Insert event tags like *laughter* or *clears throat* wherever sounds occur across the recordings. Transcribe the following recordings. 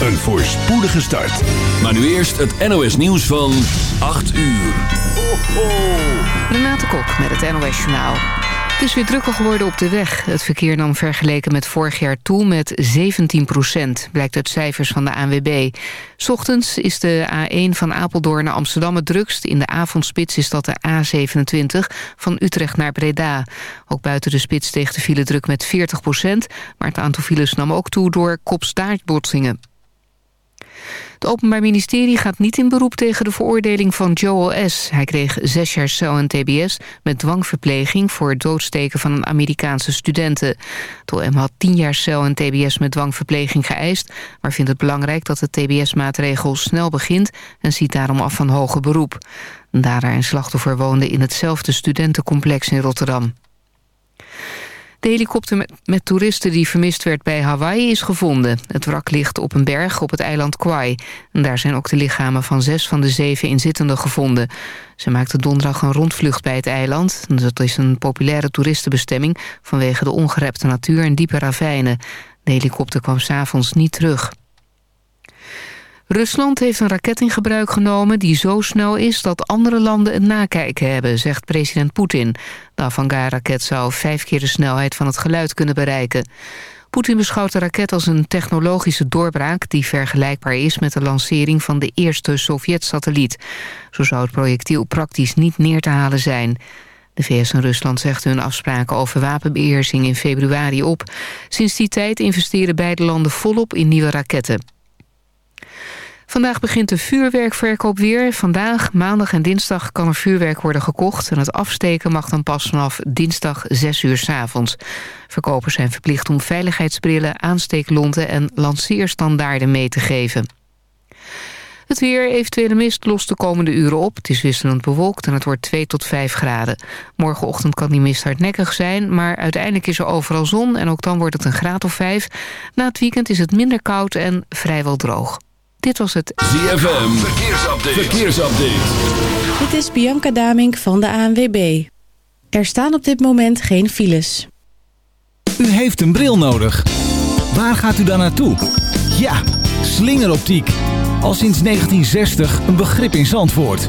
een voorspoedige start. Maar nu eerst het NOS nieuws van 8 uur. Ho, ho. Renate Kok met het NOS Journaal. Het is weer drukker geworden op de weg. Het verkeer nam vergeleken met vorig jaar toe met 17 procent... blijkt uit cijfers van de ANWB. Ochtends is de A1 van Apeldoorn naar Amsterdam het drukst. In de avondspits is dat de A27 van Utrecht naar Breda. Ook buiten de spits steeg de file druk met 40 procent... maar het aantal files nam ook toe door kopstaartbotsingen. Het Openbaar Ministerie gaat niet in beroep tegen de veroordeling van Joel S. Hij kreeg zes jaar cel en tbs met dwangverpleging... voor het doodsteken van een Amerikaanse studenten. Het OM had tien jaar cel en tbs met dwangverpleging geëist... maar vindt het belangrijk dat de tbs-maatregel snel begint... en ziet daarom af van hoger beroep. Dader en slachtoffer woonden in hetzelfde studentencomplex in Rotterdam. De helikopter met, toeristen die vermist werd bij Hawaii is gevonden. Het wrak ligt op een berg op het eiland Kauai. En daar zijn ook de lichamen van zes van de zeven inzittenden gevonden. Ze maakten donderdag een rondvlucht bij het eiland. Dat is een populaire toeristenbestemming... vanwege de ongerepte natuur en diepe ravijnen. De helikopter kwam s'avonds niet terug. Rusland heeft een raket in gebruik genomen die zo snel is dat andere landen het nakijken hebben, zegt president Poetin. De Avangard-raket zou vijf keer de snelheid van het geluid kunnen bereiken. Poetin beschouwt de raket als een technologische doorbraak... die vergelijkbaar is met de lancering van de eerste Sovjet-satelliet. Zo zou het projectiel praktisch niet neer te halen zijn. De VS en Rusland zegden hun afspraken over wapenbeheersing in februari op. Sinds die tijd investeren beide landen volop in nieuwe raketten. Vandaag begint de vuurwerkverkoop weer. Vandaag, maandag en dinsdag kan er vuurwerk worden gekocht... en het afsteken mag dan pas vanaf dinsdag 6 uur s avonds. Verkopers zijn verplicht om veiligheidsbrillen, aansteeklonten... en lanceerstandaarden mee te geven. Het weer, eventuele mist, lost de komende uren op. Het is wisselend bewolkt en het wordt 2 tot 5 graden. Morgenochtend kan die mist hardnekkig zijn... maar uiteindelijk is er overal zon en ook dan wordt het een graad of 5. Na het weekend is het minder koud en vrijwel droog. Dit was het ZFM Verkeersupdate. Verkeersupdate. Dit is Bianca Damink van de ANWB. Er staan op dit moment geen files. U heeft een bril nodig. Waar gaat u dan naartoe? Ja, slingeroptiek. Al sinds 1960 een begrip in Zandvoort.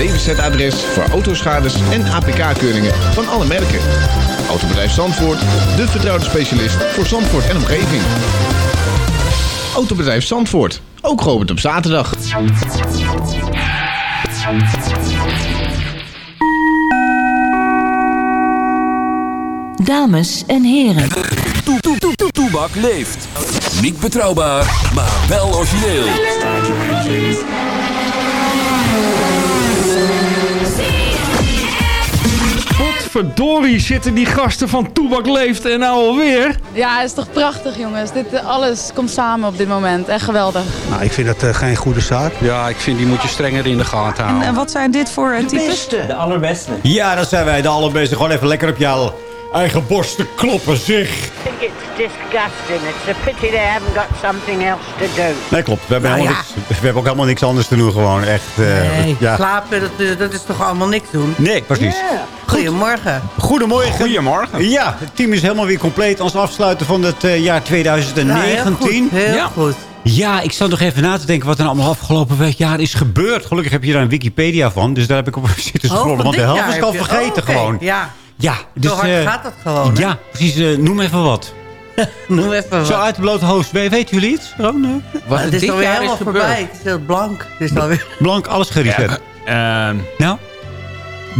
DWZ-adres voor autoschades en APK-keuringen van alle merken. Autobedrijf Zandvoort, de vertrouwde specialist voor Zandvoort en omgeving. Autobedrijf Zandvoort, ook geopend op zaterdag. Dames en heren. Toe, toe, toe, toe, Toebak leeft. Niet betrouwbaar, maar wel origineel. Verdorie zitten die gasten van Toebak Leeft en nou alweer. Ja, het is toch prachtig jongens. Dit, eh, alles komt samen op dit moment. Echt geweldig. Nou, ik vind dat uh, geen goede zaak. Ja, ik vind die moet je strenger in de gaten houden. En, en wat zijn dit voor uh, types? De allerbeste. Ja, dat zijn wij, de allerbeste. Gewoon even lekker op jouw eigen borst te kloppen, zeg. Disgusting. It's a pity they haven't got something else to do. Nee, klopt. We hebben, Nou helemaal ja. niks, we hebben ook helemaal niks anders te doen, gewoon. Echt, eh, Nee, ja. slapen, dat, dat is toch allemaal niks doen? Nee, precies. Goedemorgen. Goedemorgen. Goedemorgen. Ja, het team is helemaal weer compleet. Als afsluiten van het eh, jaar 2019. Nou, heel goed. Heel Ja. goed. Ja, ik zat nog even na te denken wat er nou allemaal afgelopen jaar is gebeurd. Gelukkig heb je daar een Wikipedia van. Dus daar heb ik op *laughs* zitten Oh, scrollen. want de helft is al vergeten oh, gewoon. Ja. Ja, dus, Zo hard eh, gaat dat gewoon. hè? Ja, precies. eh, noem even wat. *laughs* Noem even wat. Zo uit de blote hoofd. We- Weten jullie iets? Eh, Wat het er is dit alweer helemaal is voorbij. gebeurd. Het is heel blank. Het is alweer... *laughs* blank, alles gereset. Ehm, Nou?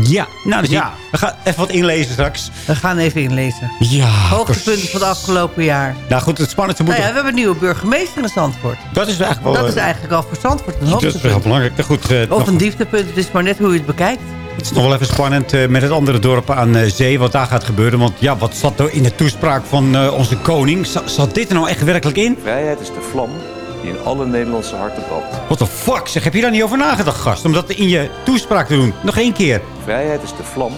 Ja, nou, dus Ja. ja. we gaan even wat inlezen straks. We gaan even inlezen. Ja, Hoogtepunten van het afgelopen jaar. Nou goed, het spannendste moet Nou ja, we hebben een nieuwe burgemeester in Zandvoort. Dat is eigenlijk wel... Dat is eigenlijk al voor Zandvoort een dat is wel hoogtepunt. belangrijk. Nou Goed, eh, Of een dieptepunt. Het is maar net hoe je het bekijkt. Het is nog wel even spannend eh, met het andere dorp aan eh, zee. Wat daar gaat gebeuren. Want ja, wat zat er in de toespraak van eh, onze koning? Za- Zat dit er nou echt werkelijk in? Vrijheid is de vlam die in alle Nederlandse harten brandt. What the fuck? Zeg, heb je daar niet over nagedacht, gast? Om dat in je toespraak te doen. Nog één keer. Vrijheid is de vlam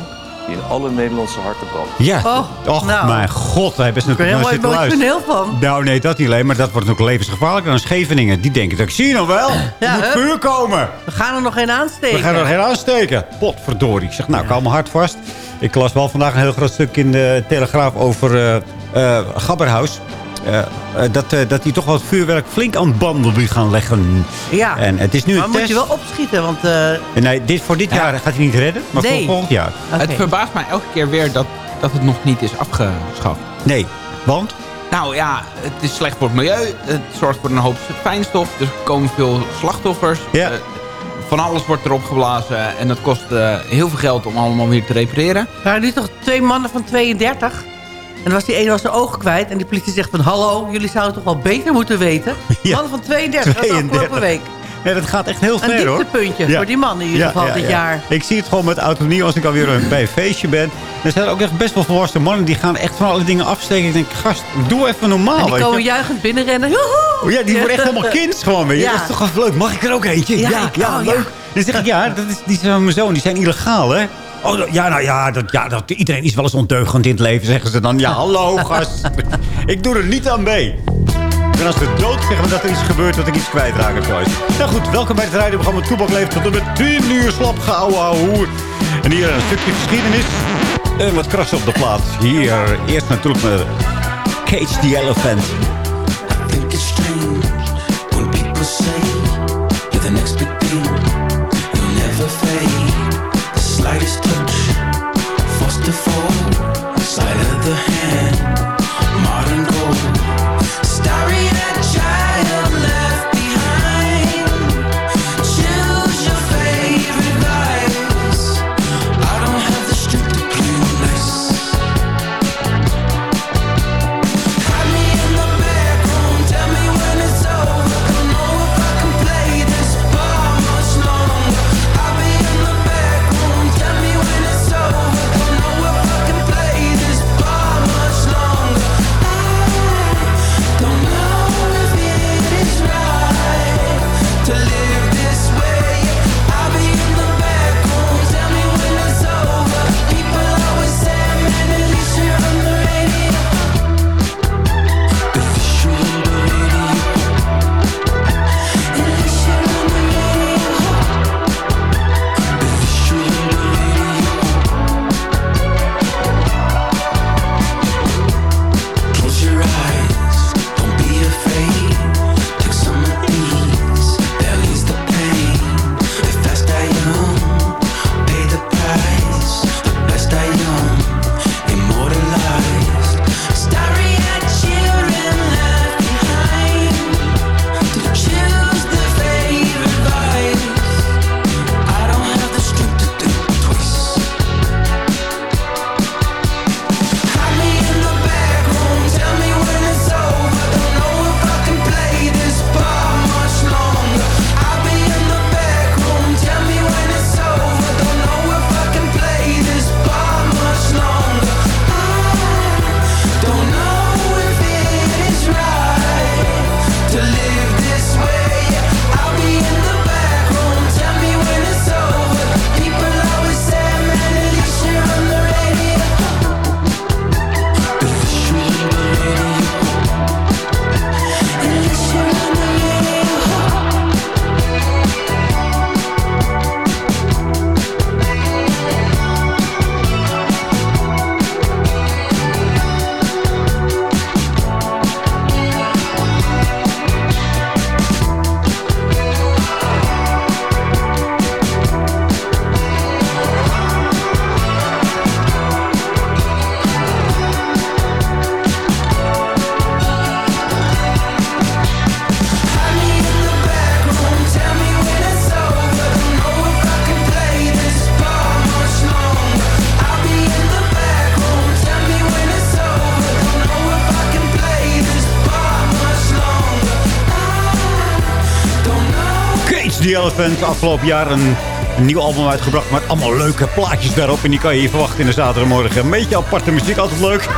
die in alle Nederlandse harten brandt. Ja. Oh, Och, nou. mijn god. Hij best Ik ben er natuurlijk helemaal naar zitten luisteren. emotioneel van. Nou, nee, dat niet alleen. Maar dat wordt ook levensgevaarlijk aan Scheveningen. Die denken dat ik zie je nog wel. Er Ja, moet hup. vuur komen. We gaan er nog een aansteken. We gaan er geen aansteken. Potverdorie. Ik zeg, nou, ik hou mijn hart vast. Ik las wel vandaag een heel groot stuk in de Telegraaf over eh eh, Gabberhaus. Eh, eh, dat, eh, dat die toch wat vuurwerk flink aan banden wil gaan leggen. Ja. En het is nu maar een moet test. je wel opschieten, want... eh, Nee, dit, voor dit Ja. jaar gaat hij niet redden. Maar Nee. voor volgend jaar. oké. Het verbaast mij elke keer weer dat, dat het nog niet is afgeschaft. Nee. Want? Nou ja, het is slecht voor het milieu. Het zorgt voor een hoop fijnstof. Er komen veel slachtoffers. Ja. Van alles wordt erop geblazen. En dat kost eh, heel veel geld om allemaal weer te repareren. Er waren nu toch twee mannen van 32. En dan was die ene was zijn ogen kwijt. En die politie zegt van... Hallo, jullie zouden toch wel beter moeten weten? *laughs* Ja. Mannen van 32, dat is 32. afgelopen week. Nee, dat gaat echt heel Een ver hoor. dieptepuntje Ja. voor die man in ieder geval dit jaar. Ik zie het gewoon met autonomie als ik alweer een- bij een feestje ben. Er zijn ook echt best wel volwassen mannen die gaan echt van alle dingen afsteken. Ik denk, gast, doe even normaal. En die komen je. juichend binnenrennen. Joehoe! Ja, die worden echt helemaal kind gewoon. Weet je. Ja. Dat is toch wel leuk. Mag ik er ook eentje? Ja, ja, ja, oh, leuk. ja. Dan zeg ik, ja, dat is, die zijn van mijn zoon. Die zijn illegaal, hè? Oh, ja, nou ja, dat, ja dat, iedereen is wel eens ondeugend in het leven, zeggen ze dan. Ja, hallo, *laughs* gast. ik doe er niet aan mee. En als we dood zeggen we dat er iets gebeurt dat ik iets kwijtraak heb thuis. Nou goed, welkom bij het radioprogramma Toebak leeft tot en met 10 uur slap gehouden hoer. En hier een stukje geschiedenis. En wat krassen op de plaats. Hier, eerst natuurlijk met Cage the Elephant. To fall. Elephant. Afgelopen jaar een, een nieuw album uitgebracht met allemaal leuke plaatjes daarop. En die kan je hier verwachten in de zaterdagmorgen. Een beetje aparte muziek, altijd leuk.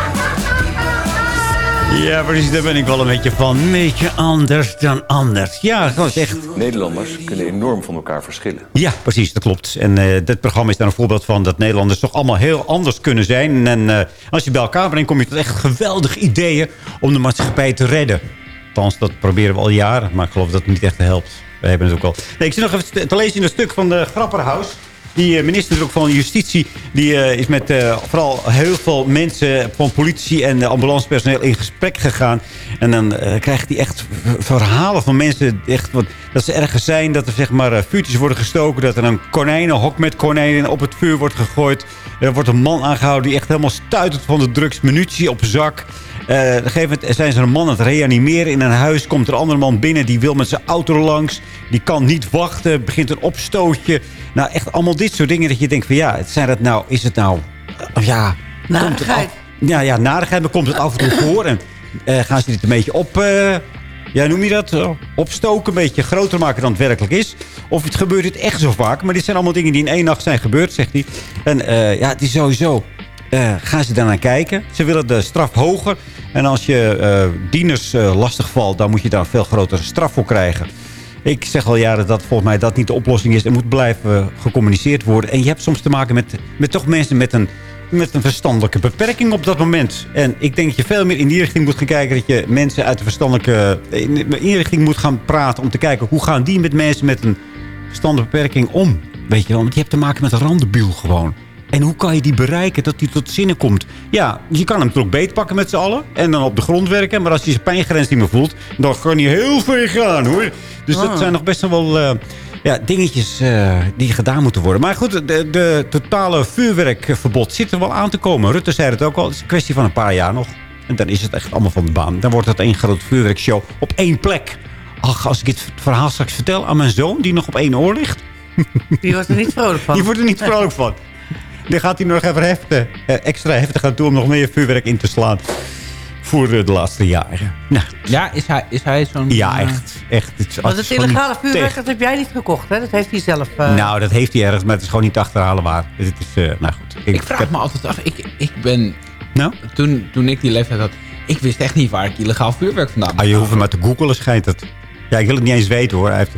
Ja, precies, daar ben ik wel een beetje van. Een beetje anders dan anders. Ja, dat is echt... Nederlanders kunnen enorm van elkaar verschillen. Ja, precies, dat klopt. En eh, dit programma is daar een voorbeeld van... dat Nederlanders toch allemaal heel anders kunnen zijn. En eh, als je bij elkaar brengt, kom je tot echt geweldige ideeën... om de maatschappij te redden. Althans, dat proberen we al jaren. Maar ik geloof dat het niet echt helpt. Hebben het ook. Nee, ik zit nog even te lezen in een stuk van de Grapperhaus. Die eh, minister van Justitie die, eh, is met eh, vooral heel veel mensen van politie en ambulancepersoneel in gesprek gegaan. En dan krijgt hij echt verhalen van mensen echt, wat, dat ze ergens zijn. Dat er zeg maar vuurtjes worden gestoken. Dat er een konijnenhok met konijnen op het vuur wordt gegooid. Er wordt een man aangehouden die echt helemaal stuitert van de drugs. Munitie op zak. Uh, op een gegeven moment zijn ze een man aan het reanimeren in een huis. Komt er een andere man binnen, die wil met zijn auto langs. Die kan niet wachten, begint een opstootje. Nou, echt allemaal dit soort dingen dat je denkt van ja, zijn dat nou, is het nou... Ja, narigheid. Ja, ja, narigheid, maar komt het af en toe voor. En uh, gaan ze dit een beetje op... ja, noem je dat? opstoken, een beetje groter maken dan het werkelijk is. Of het gebeurt het echt zo vaak. Maar dit zijn allemaal dingen die in één nacht zijn gebeurd, zegt hij. En ja, het is sowieso uh, gaan ze daarnaar kijken. Ze willen de straf hoger. En als je uh, dieners lastig valt, dan moet je daar een veel grotere straf voor krijgen. Ik zeg al jaren dat volgens mij dat niet de oplossing is. Er moet blijven gecommuniceerd worden. En je hebt soms te maken met, met toch mensen met een, met een verstandelijke beperking op dat moment. En ik denk dat je veel meer in die richting moet gaan kijken. Dat je mensen uit de verstandelijke in die richting moet gaan praten. Om te kijken hoe gaan die met mensen met een verstandelijke beperking om. Weet je wel, want je hebt te maken met een randebiel gewoon. En hoe kan je die bereiken dat die tot zinnen komt? Ja, je kan hem toch beetpakken met z'n allen. En dan op de grond werken. Maar als je zijn pijngrens niet meer voelt, dan kan hij heel ver gaan hoor. Dus dat zijn nog best wel uh, ja, dingetjes uh, die gedaan moeten worden. Maar goed, de, de, totale vuurwerkverbod zit er wel aan te komen. Rutte zei het ook al. Het is een kwestie van een paar jaar nog. En dan is het echt allemaal van de baan. Dan wordt het één groot vuurwerkshow op één plek. Ach, als ik dit verhaal straks vertel aan mijn zoon, die nog op één oor ligt. Die wordt er niet vrolijk van. *laughs* Die wordt er niet vrolijk van. Dan gaat hij nog even heftig, eh, extra heftig aan toe om nog meer vuurwerk in te slaan. Voor de laatste jaren. Nou, ja, is hij, is hij zo'n... Ja, echt. echt het, Want het illegale vuurwerk, dat heb jij niet gekocht, hè? Dat heeft hij zelf... Uh... Nou, dat heeft hij ergens, maar het is gewoon niet te achterhalen waar. Het is, uh, nou goed. Ik, ik vraag ik me altijd af, ik, ik ben... Nou? Toen, toen ik die leeftijd had, ik wist echt niet waar ik illegaal vuurwerk vandaan had. Ah, je hoeft hem maar te googelen, schijnt het. Ja, ik wil het niet eens weten, hoor. Hij heeft...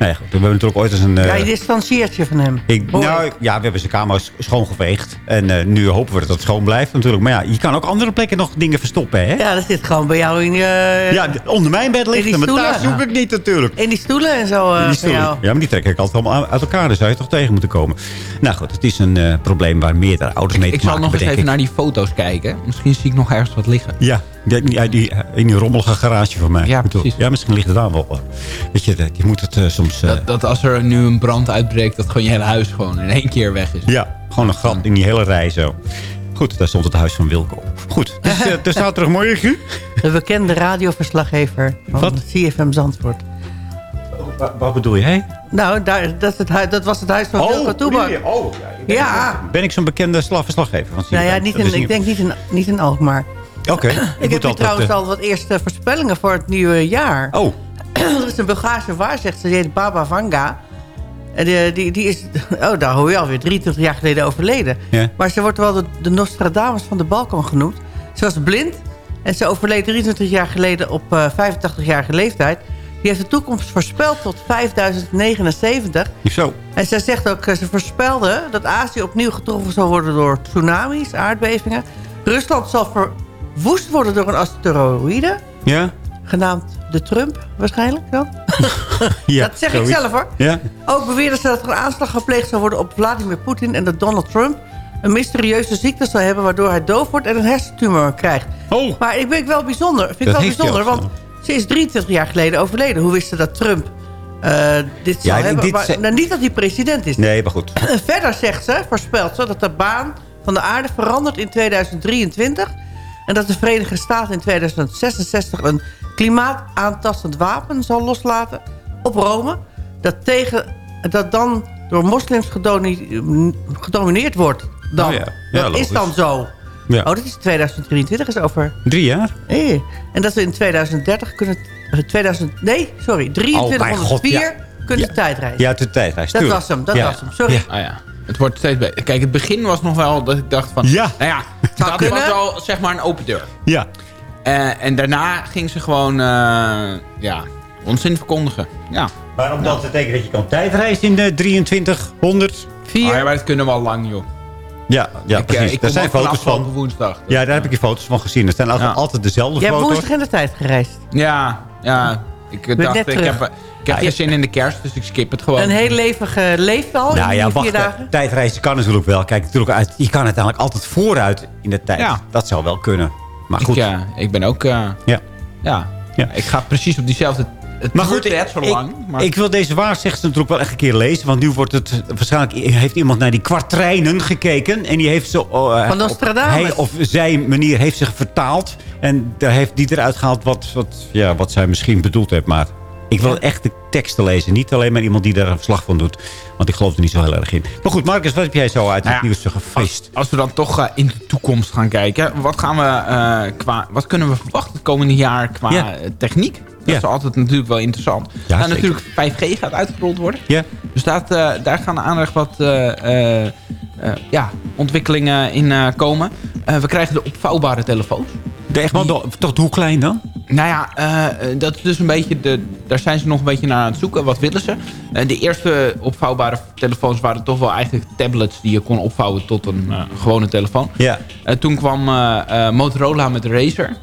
Nee, goed, we hebben natuurlijk ooit eens een... Uh, ja, je distancieert je van hem. Ik, nou, ja, we hebben zijn kamer schoongeveegd. En uh, nu hopen we dat het schoon blijft natuurlijk. Maar ja, je kan ook andere plekken nog dingen verstoppen, hè? Ja, dat zit gewoon bij jou in je... ja, onder mijn bed ligt Maar daar zoek ik niet natuurlijk. In die stoelen en zo uh, die stoelen. Ja, maar die trek ik altijd allemaal uit elkaar. Daar zou je toch tegen moeten komen. Nou goed, het is een probleem waar meerdere ouders mee ik, te maken hebben. Ik zal nog eens even naar die foto's kijken. Misschien zie ik nog ergens wat liggen. Ja, die, die, in die rommelige garage van mij. Ja, precies. Ja, misschien ligt het daar wel. Weet je, je moet het uh, soms... Uh, dat, dat, als er nu een brand uitbreekt, dat gewoon je hele huis gewoon in één keer weg is. Ja, gewoon een gat in die hele rij zo. Goed, daar stond het huis van Wilco. Goed, dus uh, de zaterdagmorgen. De bekende radioverslaggever van Wat? CFM Zandvoort. Wat, wat bedoel jij? Nou, daar, dat, het dat was het huis van oh, Wilco Toebak. Oh, ja. ja. Ben ik zo'n bekende verslaggever van CFM? Nou ja, niet in, ik denk niet in, niet in Alkmaar. Oké. Okay. ik heb hier trouwens al wat eerste voorspellingen voor het nieuwe jaar. Oh. *clears throat* er is een Bulgaarse waarzegster, die heet Baba Vanga. En die, die, die, is, *laughs* oh, daar hoor je alweer, 23 jaar geleden overleden. Maar ze wordt wel de, de Nostradamus van de Balkan genoemd. Ze was blind en ze overleed 23 jaar geleden op uh, 85-jarige leeftijd. Die heeft de toekomst voorspeld tot 5079. Zo. En zij zegt ook, ze voorspelde dat Azië opnieuw getroffen zal worden door tsunamis, aardbevingen. Rusland zal verwoest worden door een asteroïde. Ja. Genaamd de Trump, waarschijnlijk dan. *laughs* ja, dat zeg zoiets. ik zelf hoor. Ja. Ook beweerden ze dat er een aanslag gepleegd zou worden op Vladimir Poetin... en dat Donald Trump een mysterieuze ziekte zal hebben... waardoor hij doof wordt en een hersentumor krijgt. Oh. Maar ik ben wel bijzonder. Vind ik dat wel bijzonder, want ze is 23 jaar geleden overleden. Hoe wisten dat Trump uh, dit ja, hebben? Dit maar, nou, niet dat hij president is. Nee, maar goed. *clears throat* Verder zegt ze, voorspelt ze, dat de baan van de aarde verandert in 2023... en dat de Verenigde Staten in 2066 een klimaataantastend wapen zal loslaten op Rome... dat, tegen, dat dan door moslims gedomineerd wordt. Dan. Oh ja. Ja, dat is dan zo. Ja. Oh, dat is 2023, is over... Drie jaar? Nee. En dat we in 2030 kunnen... 2000, nee, sorry, 2304 oh. Kunnen de tijd reizen. Ja, de tijdreis. Dat tuurlijk. was hem, dat Ja. was hem. Sorry. Ah ja. Het wordt steeds beter. Kijk, het begin was nog wel dat ik dacht van... Ja. Nou ja, dat kunnen. was wel zeg maar een open deur. Ja. Eh, en daarna ging ze gewoon... eh, ja, onzin verkondigen. Ja. Maar om dat te betekenen dat je kan tijdreizen in de 2300... Vier. Maar, maar dat kunnen we al lang, joh. Ja, ja Ik, eh, precies. ik Daar zijn foto's afgelopen van. woensdag. dus, Ja, daar heb ik je foto's van gezien. Het zijn altijd, Ja. altijd dezelfde Jij hebt foto's. woensdag in de tijd gereisd. Ja, ja. Ik eh, Ben dacht, ik terug. heb, ik heb geen zin in de kerst, dus ik skip het gewoon. Een heel levige leeftal Nou in ja, die wacht. vier dagen. Tijdreizen kan natuurlijk wel. Kijk, natuurlijk uit, je kan uiteindelijk altijd vooruit in de tijd. Ja. Dat zou wel kunnen. Maar goed. Ik, eh, ik ben ook... eh, Ja. ja. Ja. Ik ga precies op diezelfde... Het Maar goed, net zo ik. Maar... ik wil deze waarzegster natuurlijk wel echt een keer lezen. Want nu wordt het... Waarschijnlijk heeft iemand naar die kwartreinen gekeken. En die heeft ze... eh, Van Nostradamus. Hij of zij manier heeft zich vertaald. En daar heeft die eruit gehaald wat, wat, ja, wat zij misschien bedoeld heeft. Maar ik wil echt de teksten lezen. Niet alleen maar iemand die daar een verslag van doet. Want ik geloof er niet zo heel erg in. Maar goed, Marcus, wat heb jij zo uit Nou het nieuws gefrist? Als, als we dan toch eh, in de toekomst gaan kijken. Wat, gaan we, eh, qua, wat kunnen we verwachten het komende jaar qua Ja. techniek? Dat Ja. is altijd natuurlijk wel interessant. Ja, nou, natuurlijk 5G gaat uitgerold worden. Ja. Dus dat, eh, daar gaan aandacht wat eh, eh, ja, ontwikkelingen in komen. We krijgen de opvouwbare telefoons. De, echt toch hoe klein dan? Nou ja, dat is dus een beetje de, daar zijn ze nog een beetje naar aan het zoeken. Wat willen ze? De eerste opvouwbare telefoons waren toch wel eigenlijk tablets die je kon opvouwen tot een gewone telefoon. Ja. Toen kwam Motorola met de Razer.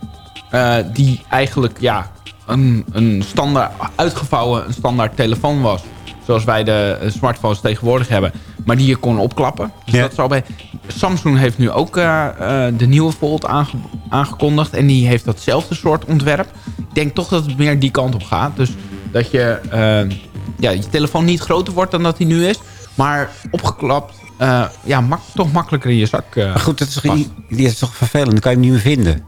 die eigenlijk ja, een, een standaard, uitgevouwen een standaard telefoon was. Zoals wij de eh, smartphones tegenwoordig hebben. Maar die je kon opklappen. Dus Ja. dat zal bij... Samsung heeft nu ook eh, eh, de nieuwe Fold aange- aangekondigd. En die heeft datzelfde soort ontwerp. Ik denk toch dat het meer die kant op gaat. Dus dat je, ja, je telefoon niet groter wordt dan dat hij nu is. Maar opgeklapt, ja, mak toch makkelijker in je zak Maar goed, dat is, die is toch vervelend. Dan kan je hem niet meer vinden.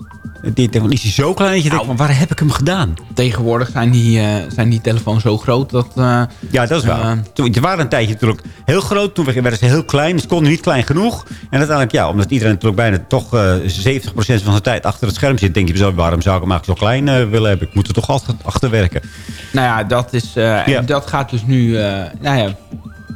Die telefoon is hij zo klein dat je denkt, van, waar heb ik hem gedaan? Tegenwoordig zijn die, eh, zijn die telefoons zo groot dat... eh, Ja, dat is waar. eh, Toen, ze waren een tijdje natuurlijk heel groot. Toen werden ze heel klein. Ze konden niet klein genoeg. En uiteindelijk, ja, omdat iedereen natuurlijk bijna toch eh 70% van de tijd achter het scherm zit... denk je zo, waarom zou ik hem eigenlijk zo klein willen hebben? Ik moet er toch achter, achter werken. Nou ja, dat, is, en Ja. dat gaat dus nu... nou ja,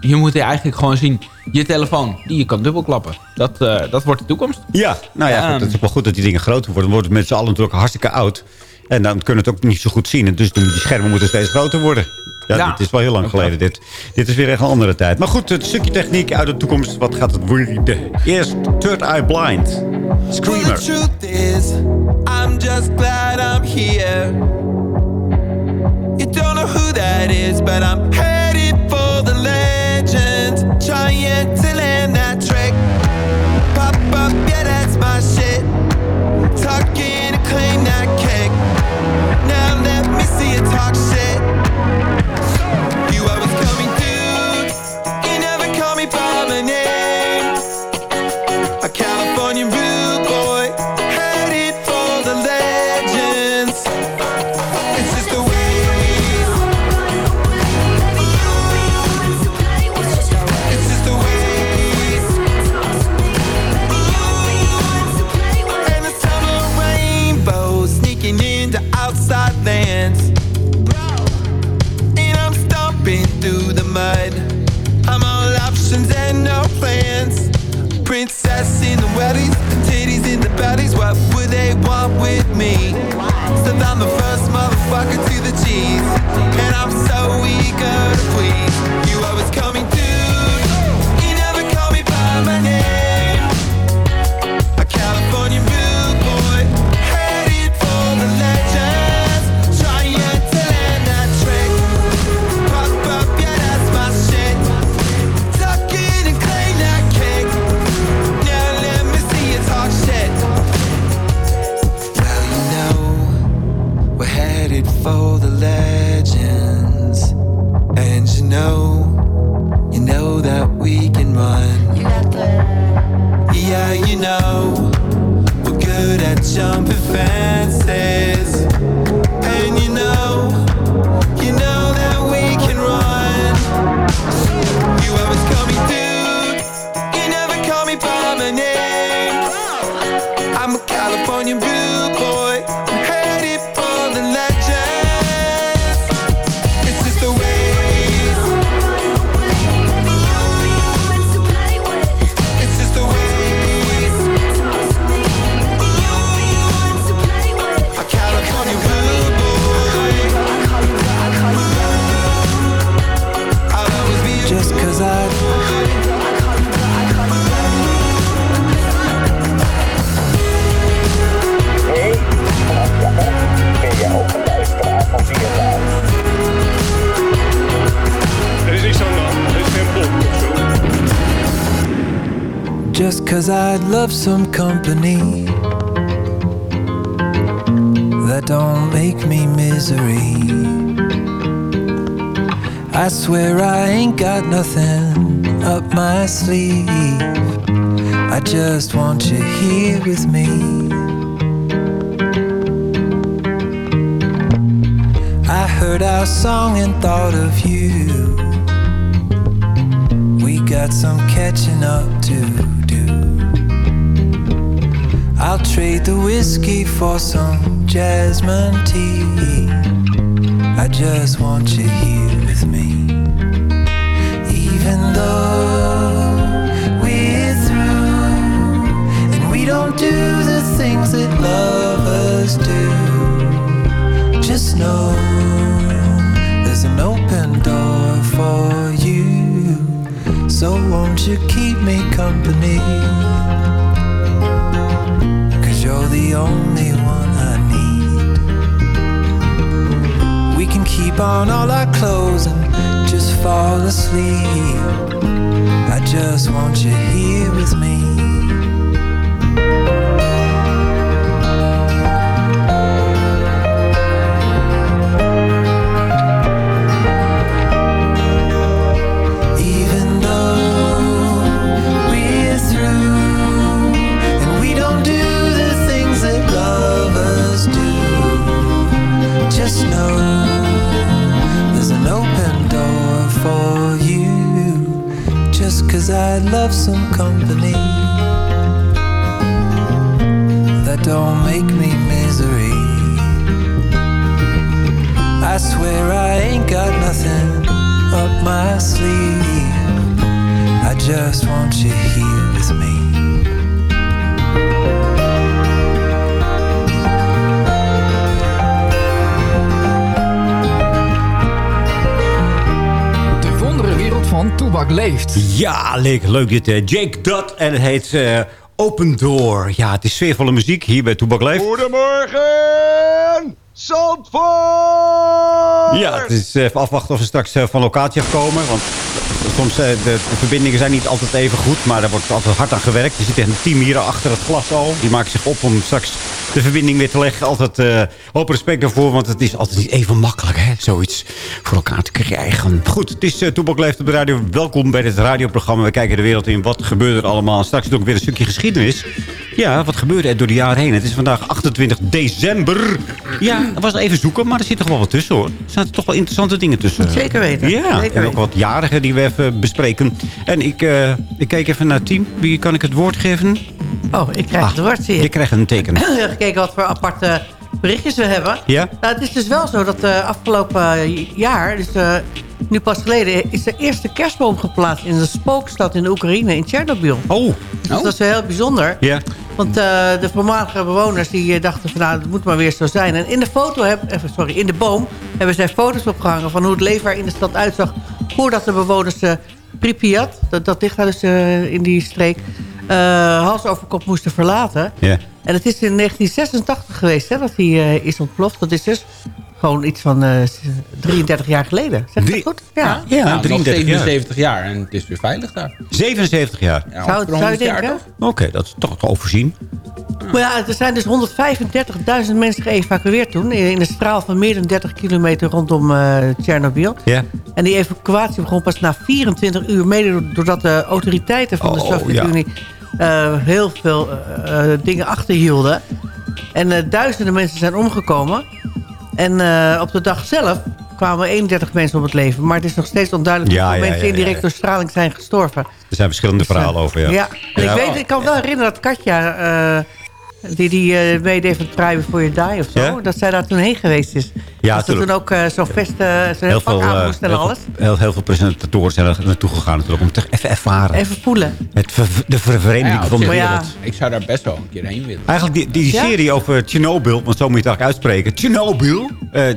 je moet eigenlijk gewoon zien... Je telefoon, die je kan dubbelklappen. Dat, eh, dat wordt de toekomst. Ja, nou ja, goed, Ehm. het is wel goed dat die dingen groter worden. Dan worden we met z'n allen natuurlijk hartstikke oud. En dan kunnen we het ook niet zo goed zien. En dus die schermen moeten steeds groter worden. Ja, Ja. dit is wel heel lang geleden. Dit, dit is weer echt een andere tijd. Maar goed, het stukje techniek uit de toekomst. Wat gaat het worden? Eerst Third Eye Blind. Screamer. The truth is, I'm just glad I'm here. You don't know who that is, but I'm 也 Cause I'd love some company that don't make me misery. I swear I ain't got nothing up my sleeve. I just want you here with me. I heard our song and thought of you. We got some catching up to. I'll trade the whiskey for some jasmine tea. I just want you here with me. Even though we're through, and we don't do the things that lovers do. Just know there's an open door for you. So won't you keep me company? You're the only one I need. We can keep on all our clothes and just fall asleep. I just want you here with me. Love some company leeft. Ja, leuk, leuk dit. eh, Jake Dutt en het heet eh, Open Door. Ja, het is sfeervolle muziek hier bij Toebak Leeft. Goedemorgen, Zandvoort! Ja, het is even afwachten of ze straks eh, van locatie afkomen. Want soms uh, de, de, verbindingen zijn niet altijd even goed. Maar daar wordt altijd hard aan gewerkt. Je ziet een team hier achter het glas al. Die maken zich op om straks de verbinding weer te leggen. Altijd uh, hoop respect daarvoor. Want het is altijd niet even makkelijk, hè? Zoiets voor elkaar te krijgen. Goed, het is uh, Toebak Leeft op de radio. Welkom bij dit radioprogramma. We kijken de wereld in. Wat gebeurt er allemaal? Straks ik weer een stukje geschiedenis. Ja, wat gebeurde er door de jaren heen? Het is vandaag 28 december. Ja, dat was even zoeken, maar er zit toch wel wat tussen, hoor. Er zaten toch wel interessante dingen tussen. Zeker weten. Ja, Zeker en ook wat jarigen die we even bespreken. En ik, uh, ik kijk even naar het team. Wie kan ik het woord geven? Oh, ik krijg ah, het woord, zie je. Je krijgt een teken. *coughs* Gekeken wat voor aparte berichtjes we hebben. Ja? Nou, het is dus wel zo dat uh, afgelopen jaar... Dus, uh, nu pas geleden is de eerste kerstboom geplaatst in de spookstad in de Oekraïne, in Tsjernobyl. Oh. Dus dat is wel heel bijzonder. Ja. Want uh, de voormalige bewoners die dachten van nou, het moet maar weer zo zijn. En in de foto, heb, sorry, in de boom hebben zij foto's opgehangen van hoe het leven er in de stad uitzag. Voordat de bewoners uh, Pripyat, dat, dat ligt daar dus uh, in die streek, hals over kop moesten verlaten. Ja. En het is in 1986 geweest hè, dat hij is ontploft. Dat is dus gewoon iets van uh, 33 jaar geleden. Zeg dat goed? Ja, ja, ja 33 77 jaar. jaar. En het is weer veilig daar. 77 jaar? Ja, zou, zou je denken? Oké, okay, dat is toch te overzien. Maar ja, er zijn dus 135.000 mensen geëvacueerd toen. In een straal van meer dan 30 kilometer rondom uh, Tsjernobyl. Ja. En die evacuatie begon pas na 24 uur. Mede doordat de autoriteiten van de oh, Sovjet-Unie... Ja. Uh, heel veel uh, dingen achterhielden. En duizenden mensen zijn omgekomen. En op de dag zelf kwamen 31 mensen om het leven. Maar het is nog steeds onduidelijk ja, hoeveel ja, mensen ja, indirect door straling zijn gestorven. Er zijn verschillende dus, verhalen over, ja. Ja, en ik, weet, ik kan wel herinneren dat Katja... Die, die uh, meedeed van Try Before You Die of zo. Ja? Dat zij daar toen heen geweest is. Ja, dat ze toen ook uh, zo'n vest, uh, zo'n heel veel aan en alles. Veel, heel, heel veel presentatoren zijn er naartoe gegaan natuurlijk. Om te even ervaren. Even voelen. Het ver, de vervreemding ja, van de wereld. wereld. Ik zou daar best wel een keer heen willen. Eigenlijk die, die ja? serie over Chernobyl. Want zo moet je het eigenlijk uitspreken. Chernobyl.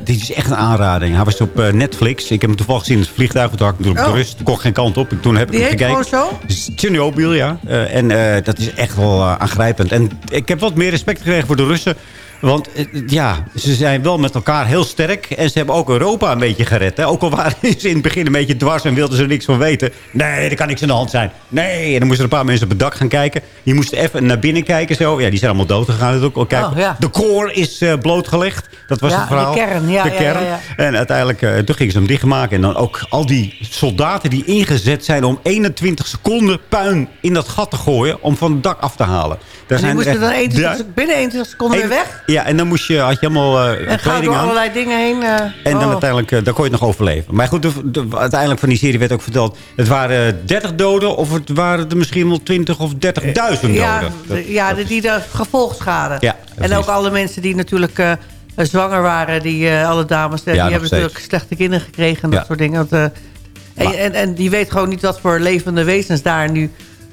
die is echt een aanrading. Hij was op Netflix. Ik heb hem toevallig gezien in het vliegtuig. Toen had ik natuurlijk oh. de rust. Kocht geen kant op. Toen heb die ik hem gekeken. gewoon zo? Chernobyl, ja. en dat is echt wel aangrijpend. En ik heb wat meer respect gekregen voor de Russen. Want eh, ja, ze zijn wel met elkaar heel sterk. En ze hebben ook Europa een beetje gered. Hè? Ook al waren *laughs* ze in het begin een beetje dwars en wilden ze er niks van weten. Nee, er kan niks aan de hand zijn. Nee, en dan moesten er een paar mensen op het dak gaan kijken. Die moesten even naar binnen kijken. Zo. Ja, die zijn allemaal dood gegaan. Ook al kijken. Oh, ja. De core is eh, blootgelegd. Dat was Ja, het verhaal. de kern, ja, de kern. ja. En uiteindelijk, eh, toen gingen ze hem dichtmaken. En dan ook al die soldaten die ingezet zijn om 21 seconden puin in dat gat te gooien. Om van het dak af te halen. Daar En die moesten echt dan 21 du- sec- binnen 21 seconden weer weg. Ja, en dan moest je, had je allemaal eh, En kleding door aan. allerlei dingen heen. eh, En dan oh. uiteindelijk, eh, dan kon je het nog overleven. Maar goed, de, de- uiteindelijk van die serie werd ook verteld... het waren 30 doden of het waren er misschien wel 20 of 30.000 ja, doden. Dat- de- ja, die de gevolgschade. Ja, en ook alle mensen die natuurlijk zwanger waren. Die, alle dames, Ja, die hebben steeds. natuurlijk slechte kinderen gekregen. En dat Ja. soort dingen. Want, en, en, en die weet gewoon niet wat voor levende wezens daar nu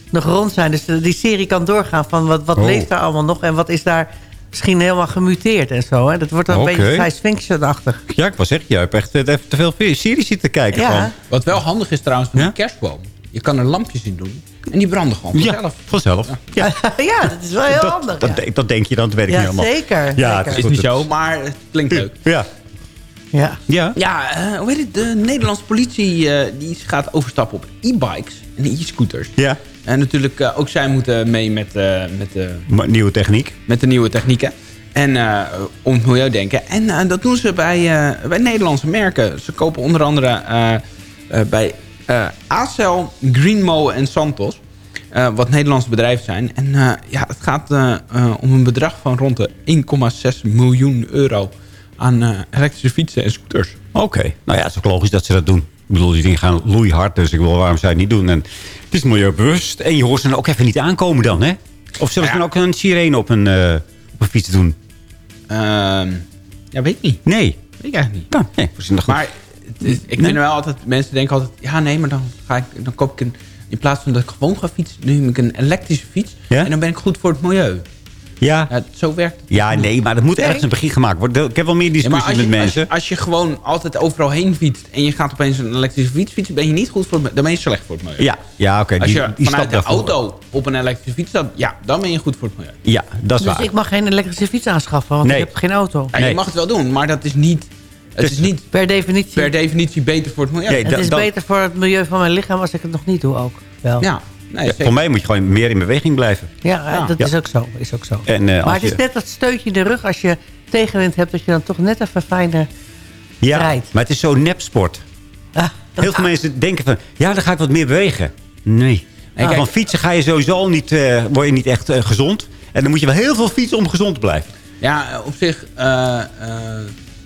nog rond zijn. Dus die serie kan doorgaan van wat, wat Oh. leeft daar allemaal nog. En wat is daar misschien helemaal gemuteerd en zo. Hè? Dat wordt dan een beetje science fiction-achtig. Ja, ik was zeggen, jij hebt echt eh, even te veel series zitten kijken. Ja. Wat wel handig is trouwens met Ja? een kerstboom. Je kan er lampjes in doen. En die branden gewoon Ja, vanzelf. vanzelf. Ja. ja, *laughs* dat is wel heel dat, handig. Dat, ja. dat denk je dan, dat weet ik Ja, niet helemaal. zeker, Ja, zeker. het is niet het- zo, maar het klinkt leuk. Ja. Ja. Ja. Ja, eh, hoe heet het? De Nederlandse politie eh, die gaat overstappen op e-bikes en e-scooters. Ja. En natuurlijk eh, ook zij moeten mee met, eh, met, de, Maar Nieuwe techniek. met de nieuwe technieken. En eh, om het milieu denken. En eh, dat doen ze bij, eh, bij Nederlandse merken. Ze kopen onder andere eh, eh, bij eh Acel, Greenmo en Santos. eh, wat Nederlandse bedrijven zijn. En eh, ja, het gaat eh, eh, om een bedrag van rond de 1,6 miljoen euro aan eh, elektrische fietsen en scooters. Oké. Nou ja, het is ook logisch dat ze dat doen. Ik bedoel, die dingen gaan loeihard. Dus ik wil, waarom zou je het niet doen? En het is milieubewust. En je hoort ze dan ook even niet aankomen dan, hè? Of zullen ze dan ook een sirene op een, eh, op een fiets doen? Ehm, ja, weet ik niet. Nee. Weet ik eigenlijk niet. Nee, goed. Maar is- ik vind wel altijd, mensen denken altijd, ja nee, maar dan, ga ik, dan koop ik een, in plaats van dat ik gewoon ga fietsen, neem ik een elektrische fiets. Ja? En dan ben ik goed voor het milieu. Ja. Ja, zo werkt het. Ja, nee, maar dat moet ergens een begin gemaakt worden. Ik heb wel meer Ja, discussies als je, met als, mensen. je, als je gewoon altijd overal heen fietst en je gaat opeens een elektrische fiets fietsen, ben je niet goed voor het milieu. Dan ben je slecht voor het milieu. Ja, ja oké. Als die, je die vanuit de daarvoor. auto op een elektrische fiets staat, ja, dan ben je goed voor het milieu. Ja, dat is Dus waar. ik mag geen elektrische fiets aanschaffen, want Nee. ik heb geen auto. Ja, Nee. Je mag het wel doen, maar dat is niet, het Dus- is niet Per definitie. per definitie beter voor het milieu. Nee, het is beter voor het milieu van mijn lichaam als ik het nog niet doe ook. Wel. Ja, nee, Ja, zeker. voor mij moet je gewoon meer in beweging blijven. Ja, eh, dat Ja. is ook zo. Is ook zo. En, eh, maar het is net dat steutje in de rug als je tegenwind hebt... dat je dan toch net even fijner Ja, rijdt. maar het is zo'n nepsport. Ah, Heel veel mensen denken van, ja, dan ga ik wat meer bewegen. Nee. kijk- van fietsen ga je sowieso al niet, eh, word je niet echt eh, gezond. En dan moet je wel heel veel fietsen om gezond te blijven. Ja, op zich... eh, eh,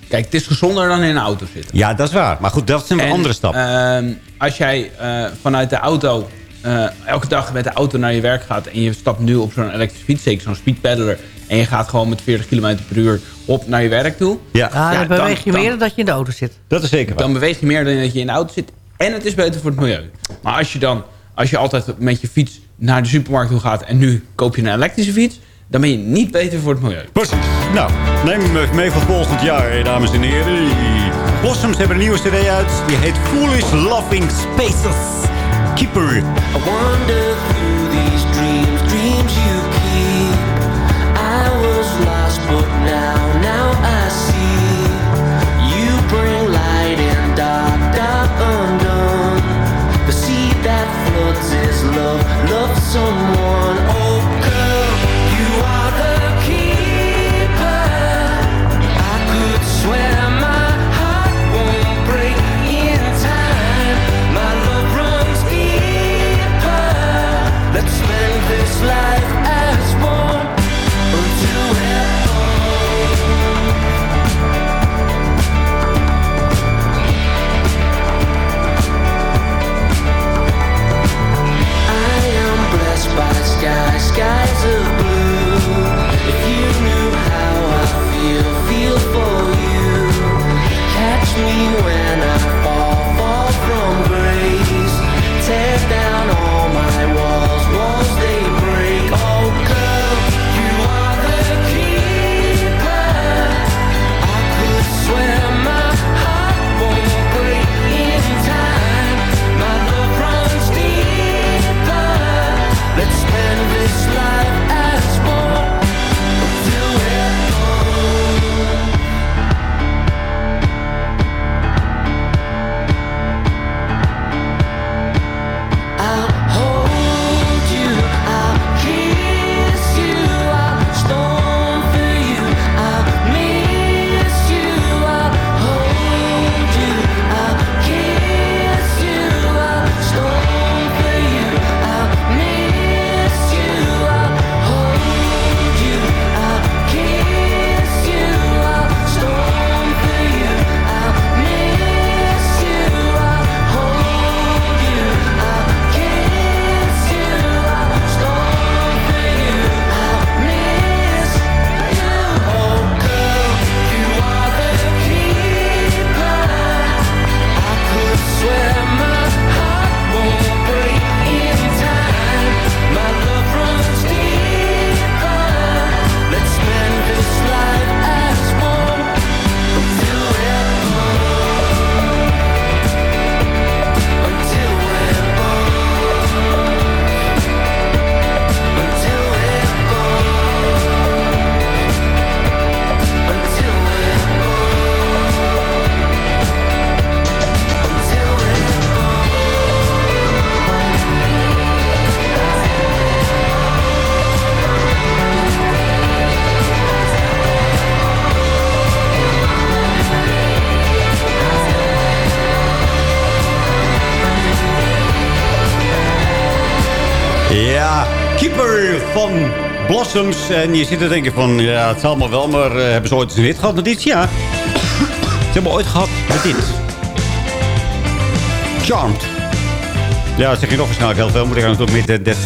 kijk, het is gezonder dan in een auto zitten. Ja, dat is waar. Maar goed, dat is een En, andere stap. ehm, als jij eh, vanuit de auto... eh, elke dag met de auto naar je werk gaat... en je stapt nu op zo'n elektrische fiets, zeker zo'n speedpedaler... en je gaat gewoon met 40 km per uur op naar je werk toe... ja, ah, Ja, dan dan- beweeg je dan- meer dan dat je in de auto zit. dat is zeker waar. dan beweeg je meer dan dat je in de auto zit... en het is beter voor het milieu. Maar als je dan... als je altijd met je fiets naar de supermarkt toe gaat... en nu koop je een elektrische fiets... dan ben je niet beter voor het milieu. Precies. Nou, neem even mee voor volgend jaar, dames en heren. Blossoms hebben een nieuwe cd uit. Die heet Foolish Loving Spaces. Keeper. Van Blossoms. En je zit te denken van, ja, het zal allemaal wel, maar eh, hebben ze ooit eens een hit gehad met dit? Ja. ze hebben ooit gehad met dit. Charmed. Ja, zeg je nog waarschijnlijk heel veel. Moet ik aan het met dat...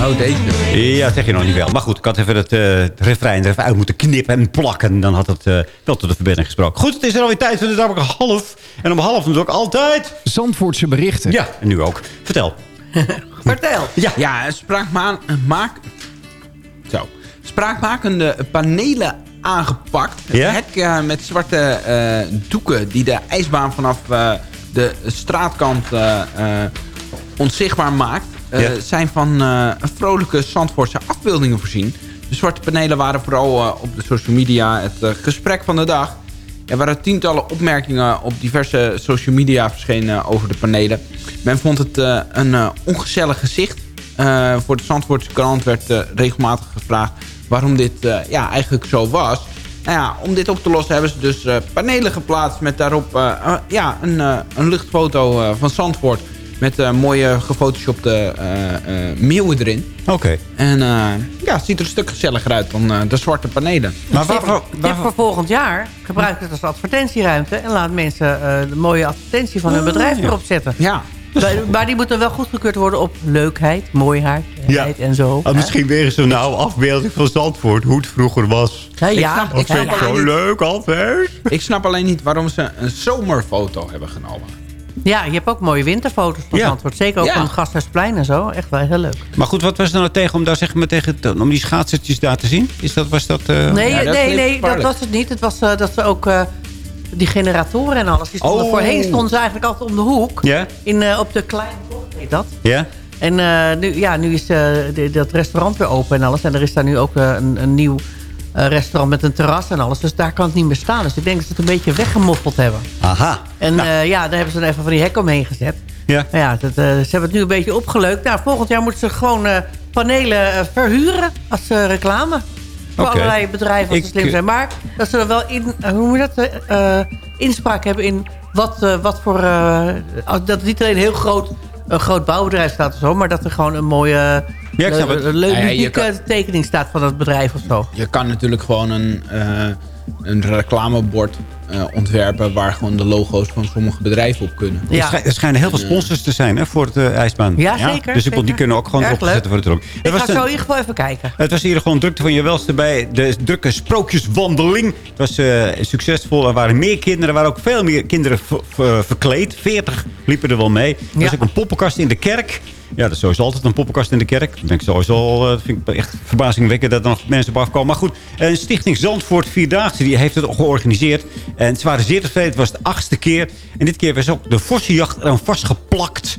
Oh, deze. Ja, zeg je nog niet wel. Maar goed, ik had even het, eh, het refrein er even uit moeten knippen en plakken. Dan had het eh, wel tot de verbinding gesproken. Goed, het is er alweer tijd voor de namelijk half. En om half natuurlijk altijd... Zandvoortse berichten. Ja, en nu ook. Vertel. *laughs* Vertel. Ja. Ja, spraakma maak... Zo. Spraakmakende panelen aangepakt. Het Ja? hek eh, met zwarte eh, doeken die de ijsbaan vanaf eh, de straatkant onzichtbaar maakt... eh, Ja. zijn van eh, een vrolijke Zandvoortse afbeeldingen voorzien. De zwarte panelen waren vooral eh, op de social media het gesprek van de dag. Er waren tientallen opmerkingen op diverse social media verschenen over de panelen. Men vond het eh, een eh, ongezellig gezicht. Eh, voor de Zandvoortse krant werd regelmatig gevraagd waarom dit ja, eigenlijk zo was. Nou ja, om dit op te lossen hebben ze dus panelen geplaatst met daarop ja, een, een luchtfoto van Zandvoort. Met eh, mooie gefotoshopte eh eh meeuwen erin. Oké. En eh, ja, het ziet er een stuk gezelliger uit dan eh, de zwarte panelen. Maar voor volgend jaar. Gebruik het als advertentieruimte. En laat mensen eh, de mooie advertentie van hun bedrijf erop zetten. Ja. Maar- die moeten wel goedgekeurd worden op leukheid, mooiheid en zo. Ah, misschien weer zo'n oude afbeelding van Zandvoort. Hoe het vroeger was. Ja, Ik ja. snap- Dat ik vind ik alleen zo niet- leuk altijd. Ik snap alleen niet waarom ze een zomerfoto hebben genomen. Ja, je hebt ook mooie winterfoto's van Ja. Zandvoort. Zeker ook Ja. van het Gasthuisplein en zo. Echt wel heel leuk. Maar goed, wat was er nou tegen om daar zeg maar tegen te- om die schaatsertjes daar te zien? Is dat was dat? eh, Nee, Ja, dat nee, nee, dat was het niet. Het was eh, dat ze ook eh, die generatoren en alles. Die stonden, Oh. Voorheen stonden ze eigenlijk altijd om de hoek. Ja? In, eh, op de kleine tocht heet dat. Ja? En eh, nu, ja, nu is eh, de- dat restaurant weer open en alles. En er is daar nu ook een, een nieuw restaurant met een terras en alles. Dus daar kan het niet meer staan. Dus ik denk dat ze het een beetje weggemoffeld hebben. Aha. En Nou. eh, ja, daar hebben ze dan even van die hek omheen gezet. Ja. Nou ja, dat, eh, ze hebben het nu een beetje opgeleukt. Nou, volgend jaar moeten ze gewoon eh, panelen eh, verhuren als eh, reclame. Voor allerlei bedrijven als ze slim eh, zijn. Maar dat ze er wel in, eh, hoe moet dat, eh, eh, inspraak hebben in wat, eh, wat voor... eh, dat het niet alleen een heel groot, een groot bouwbedrijf staat of zo... maar dat er gewoon een mooie Ja, ik snap het. le- le- Ja, ja, je ludieke kan- tekening staat van het bedrijf of zo. Je kan natuurlijk gewoon een, eh, een reclamebord eh, ontwerpen... waar gewoon de logo's van sommige bedrijven op kunnen. Er, Ja. er schijnen heel veel sponsors te zijn hè, voor de ijsbaan. Ja, zeker, Dus ik, die kunnen ook gewoon Erg erop zetten leuk. voor het erop. Ik Het was ga een- zo in ieder geval even kijken. Het was hier gewoon drukte van je welste bij de drukke sprookjeswandeling. Het was eh, succesvol. Er waren meer kinderen. Er waren ook veel meer kinderen ver- ver- verkleed. 40 liepen er wel mee. Er was ook een poppenkast in de kerk. Ja, dat is sowieso altijd een poppenkast in de kerk. Ik denk sowieso al, eh, dat vind ik echt verbazingwekkend dat er nog mensen op afkomen. Maar goed, een Stichting Zandvoort Vierdaagse die heeft het georganiseerd. En ze waren zeer tevreden. Het was de achtste keer. En dit keer was ook de vossenjacht eraan vastgeplakt.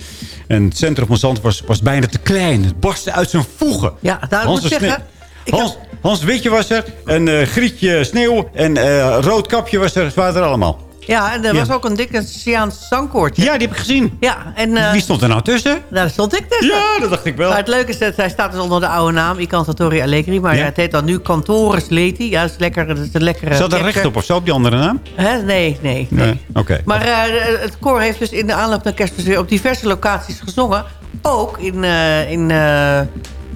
En het centrum van Zandvoort was, was bijna te klein. Het barstte uit zijn voegen. Ja, daar Hans moet ik zeggen... Ik Hans, Hans Witje was er. En eh, Grietje Sneeuw. En eh Roodkapje was er. Ze waren er allemaal. Ja, en er Ja. was ook een dikke Siaans zangkoortje. Ja, die heb ik gezien. Ja, en... eh, Wie stond er nou tussen? Daar stond ik tussen. Ja, dat dacht ik wel. Maar het leuke is dat hij staat dus onder de oude naam. I Cantatori Allegri. Maar Ja. het heet dan nu Cantores Leti. Ja, dat is lekker. Dat is een lekkere... Zat er recht op of zo, op die andere naam? Hè? Nee, nee, nee. Nee. Oké. Maar eh, het koor heeft dus in de aanloop naar kerstmis weer op diverse locaties gezongen. Ook in, eh, in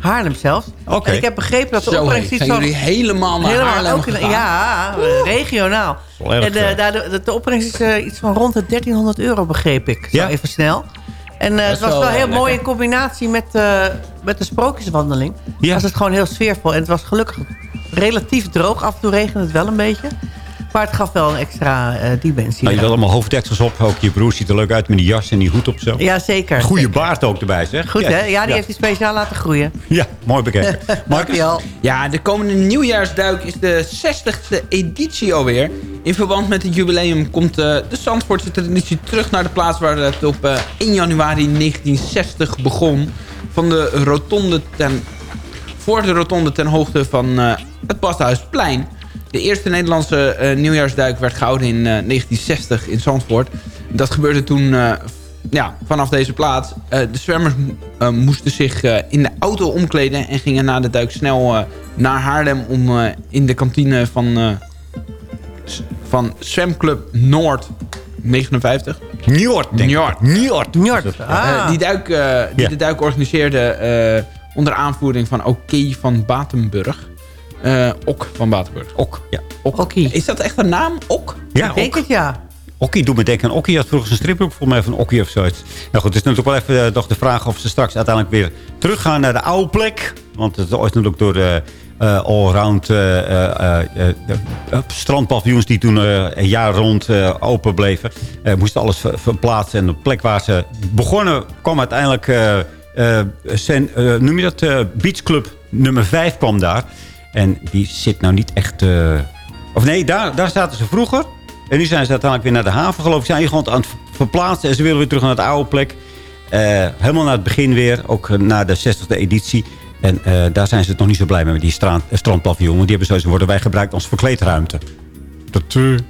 Haarlem zelfs. Oké. En ik heb begrepen dat de Zo, opbrengst iets zijn van... jullie helemaal naar Haarlem ook in- gegaan? Ja, eh, regionaal. En eh, daar de, de, de opbrengst is eh, iets van rond de 1300 euro, begreep ik. Zo Ja. even snel. En eh, het was wel, wel eh, heel mooi in combinatie met, eh, met de sprookjeswandeling. Ja. Was het gewoon heel sfeervol. En het was gelukkig relatief droog. Af en toe regende het wel een beetje. Maar het gaf wel een extra eh, dimensie. Nou, je had allemaal hoofddeksels op. Ook je broer ziet er leuk uit met die jas en die hoed op zo. Ja, zeker. Goede baard ook erbij, zeg. Goed, hè? Ja, die heeft hij speciaal laten groeien. *laughs* Ja, mooi bekeken. *laughs* Marcus? Dankjewel. Ja, de komende nieuwjaarsduik is de 60ste editie alweer. In verband met het jubileum komt eh, de Zandvoortse traditie terug naar de plaats waar het op eh, 1 januari 1960 begon. Van de rotonde ten, voor de rotonde ten hoogte van eh, het Badhuisplein. De eerste Nederlandse eh, nieuwjaarsduik werd gehouden in eh, 1960 in Zandvoort. Dat gebeurde toen eh, ja, vanaf deze plaats. Eh, de zwemmers eh, moesten zich eh, in de auto omkleden... en gingen na de duik snel eh, naar Haarlem... om eh, in de kantine van, eh, van Zwemclub Noord 59... Njord, denk ik. Njord. Njord. Eh, die duik, eh, die Ja. de duik organiseerde eh, onder aanvoering van Oké van Batenburg. Eh, Ok van Batenburg. Ok, ja. Ok. Is dat echt een naam? Ok? Ja, Ik denk het, ja. Okkie doet me denken aan Okkie. had vroeger zijn stripboek volgens mij van Okkie of zoiets. Nou goed, het is natuurlijk wel even eh, nog de vraag of ze straks uiteindelijk weer teruggaan naar de oude plek. Want het is ooit natuurlijk door de eh, allround eh, eh, eh, de, eh, strandpaviljoens die toen eh, een jaar rond eh, open bleven. eh, moesten alles ver- verplaatsen. En de plek waar ze begonnen kwam uiteindelijk... eh, eh, zijn, eh, noem je dat? eh, Beach Club nummer 5 kwam daar. En die zit nou niet echt... eh, of nee, daar, daar zaten ze vroeger. En nu zijn ze uiteindelijk weer naar de haven geloof ik. Zijn hier gewoon aan het verplaatsen. En ze willen weer terug naar de oude plek. Eh, helemaal naar het begin weer. Ook eh, naar de 60e editie. En daar zijn ze het nog niet zo blij mee met die strand, strandpaviljoen. Want die hebben sowieso worden wij gebruikt als verkleedruimte. Dat,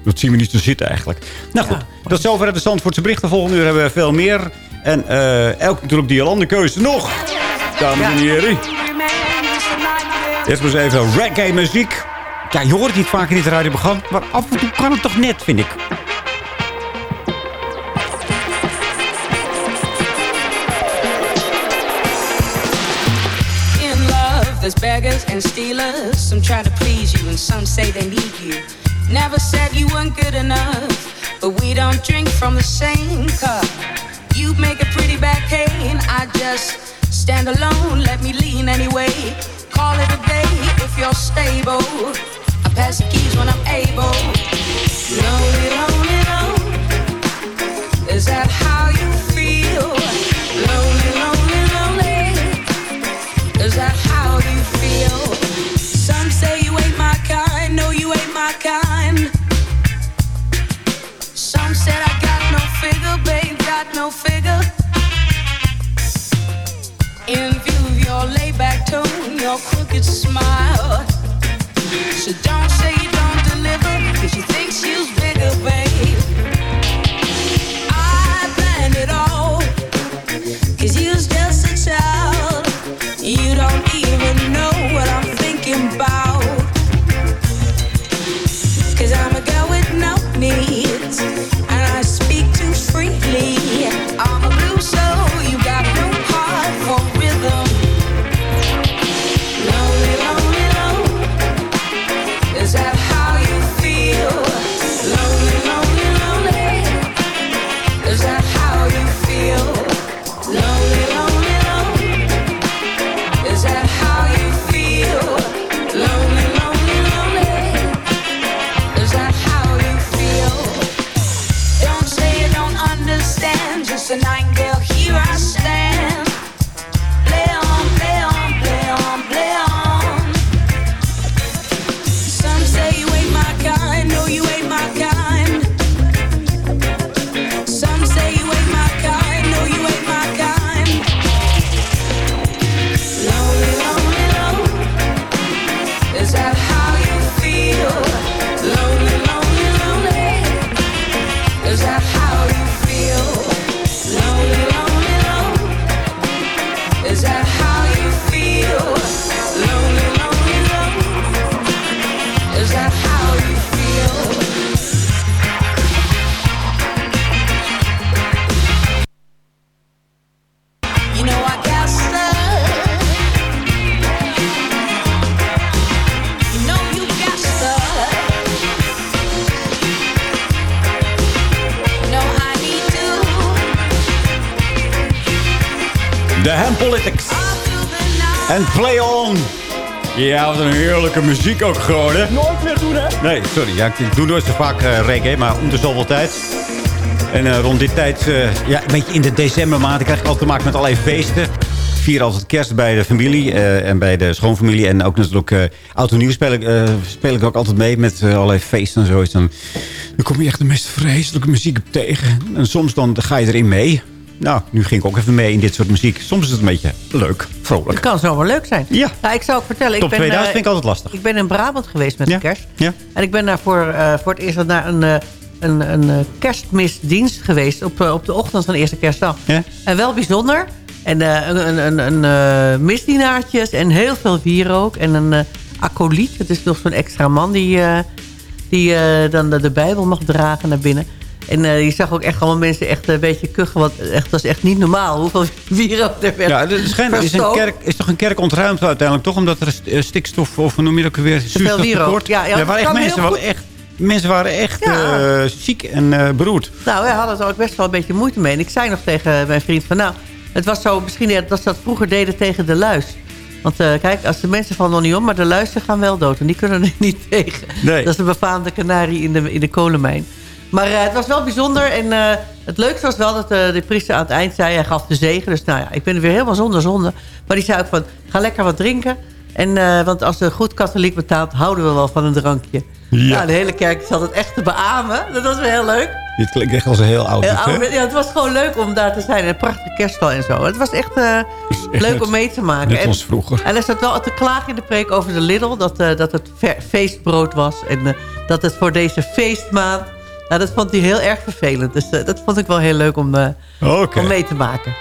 dat zien we niet zo zitten eigenlijk. Nou goed, dat is zover de Zandvoortse berichten. Volgende uur hebben we veel meer. En elk natuurlijk die landenkeuze nog. Dames en heren. Eerst maar eens even reggae muziek. Ja, je hoort niet vaak in dit radioprogramma. Maar af en toe kan het toch net, vind ik. In love, there's beggars and stealers. Some try to please you, and some say they need you. Never said you weren't good enough, but we don't drink from the same cup. You make a pretty bad cane, I just stand alone. Let me lean anyway. Call it a day if you're stable. I pass the keys when I'm able. Lonely, lonely, lonely. Is that how you Politics. En Play On. Ja, wat een heerlijke muziek ook gewoon, hè? Nooit meer doen, hè? Nee, sorry. Ja, ik, doe nooit zo vaak eh, reggae, maar om de zoveel tijd. En eh, rond dit tijd, eh, ja, een beetje in de decembermaand... krijg ik altijd te maken met allerlei feesten. Ik vier altijd kerst bij de familie eh, en bij de schoonfamilie. En ook natuurlijk uh, oud en nieuw speel ik, eh, speel ik ook altijd mee met allerlei feesten en zoiets. Dan, dan kom je echt de meest vreselijke muziek op tegen. En soms dan ga je erin mee. Nou, nu ging ik ook even mee in dit soort muziek. Soms is het een beetje leuk, vrolijk. Het kan zomaar leuk zijn. Ja. Nou, ik zou ook vertellen... Top ik ben, 2000 eh, vind ik altijd lastig. Ik ben in Brabant geweest met de kerst. Ja. En ik ben daar voor, eh, voor het eerst naar een, eh, een, een kerstmisdienst geweest... Op, op de ochtend van de eerste kerstdag. Ja. En wel bijzonder. En een, een, een, een misdienaartjes en heel veel wierook. En een acoliet, het is nog zo'n extra man... die, die dan de, de Bijbel mag dragen naar binnen. En eh, je zag ook echt allemaal mensen echt een beetje kuchen. Want echt, dat was echt niet normaal hoeveel *laughs* wierook er werd Ja, er schijnt, is, een kerk, is toch een kerk ontruimd uiteindelijk, toch? Omdat er eh, stikstof, of noem je dat ook weer, zuurstoftekort. Ja, ja, er waren echt mensen, goed. echt, mensen waren echt Ja. eh, ziek en eh, beroerd. Nou, wij hadden er ook best wel een beetje moeite mee. En ik zei nog tegen mijn vriend van... nou, het was zo misschien dat ze dat vroeger deden tegen de luis. Want kijk, als de mensen vallen nog niet om... maar de luizen gaan wel dood. En die kunnen er *laughs* niet tegen. Nee. Dat is een befaamde kanarie in de, in de kolenmijn. Maar eh, het was wel bijzonder. En eh, het leukste was wel dat eh, de priester aan het eind zei... hij gaf de zegen. Dus nou ja, ik ben er weer helemaal zonder zonde. Maar die zei ook van, ga lekker wat drinken. En, want als een goed katholiek betaalt... houden we wel van een drankje. Ja. Nou, de hele kerk zat het echt te beamen. Dat was wel heel leuk. Dit klinkt echt als een heel oud ja, het was gewoon leuk om daar te zijn. Een prachtige kerststal en zo. Het was echt, echt leuk net- om mee te maken. net En- als vroeger. En er zat wel te klagen in de preek over de Lidl. Dat, dat het fe- feestbrood was. En dat het voor deze feestmaand... Nou, dat vond hij heel erg vervelend. Dus eh, dat vond ik wel heel leuk om, eh, om mee te maken.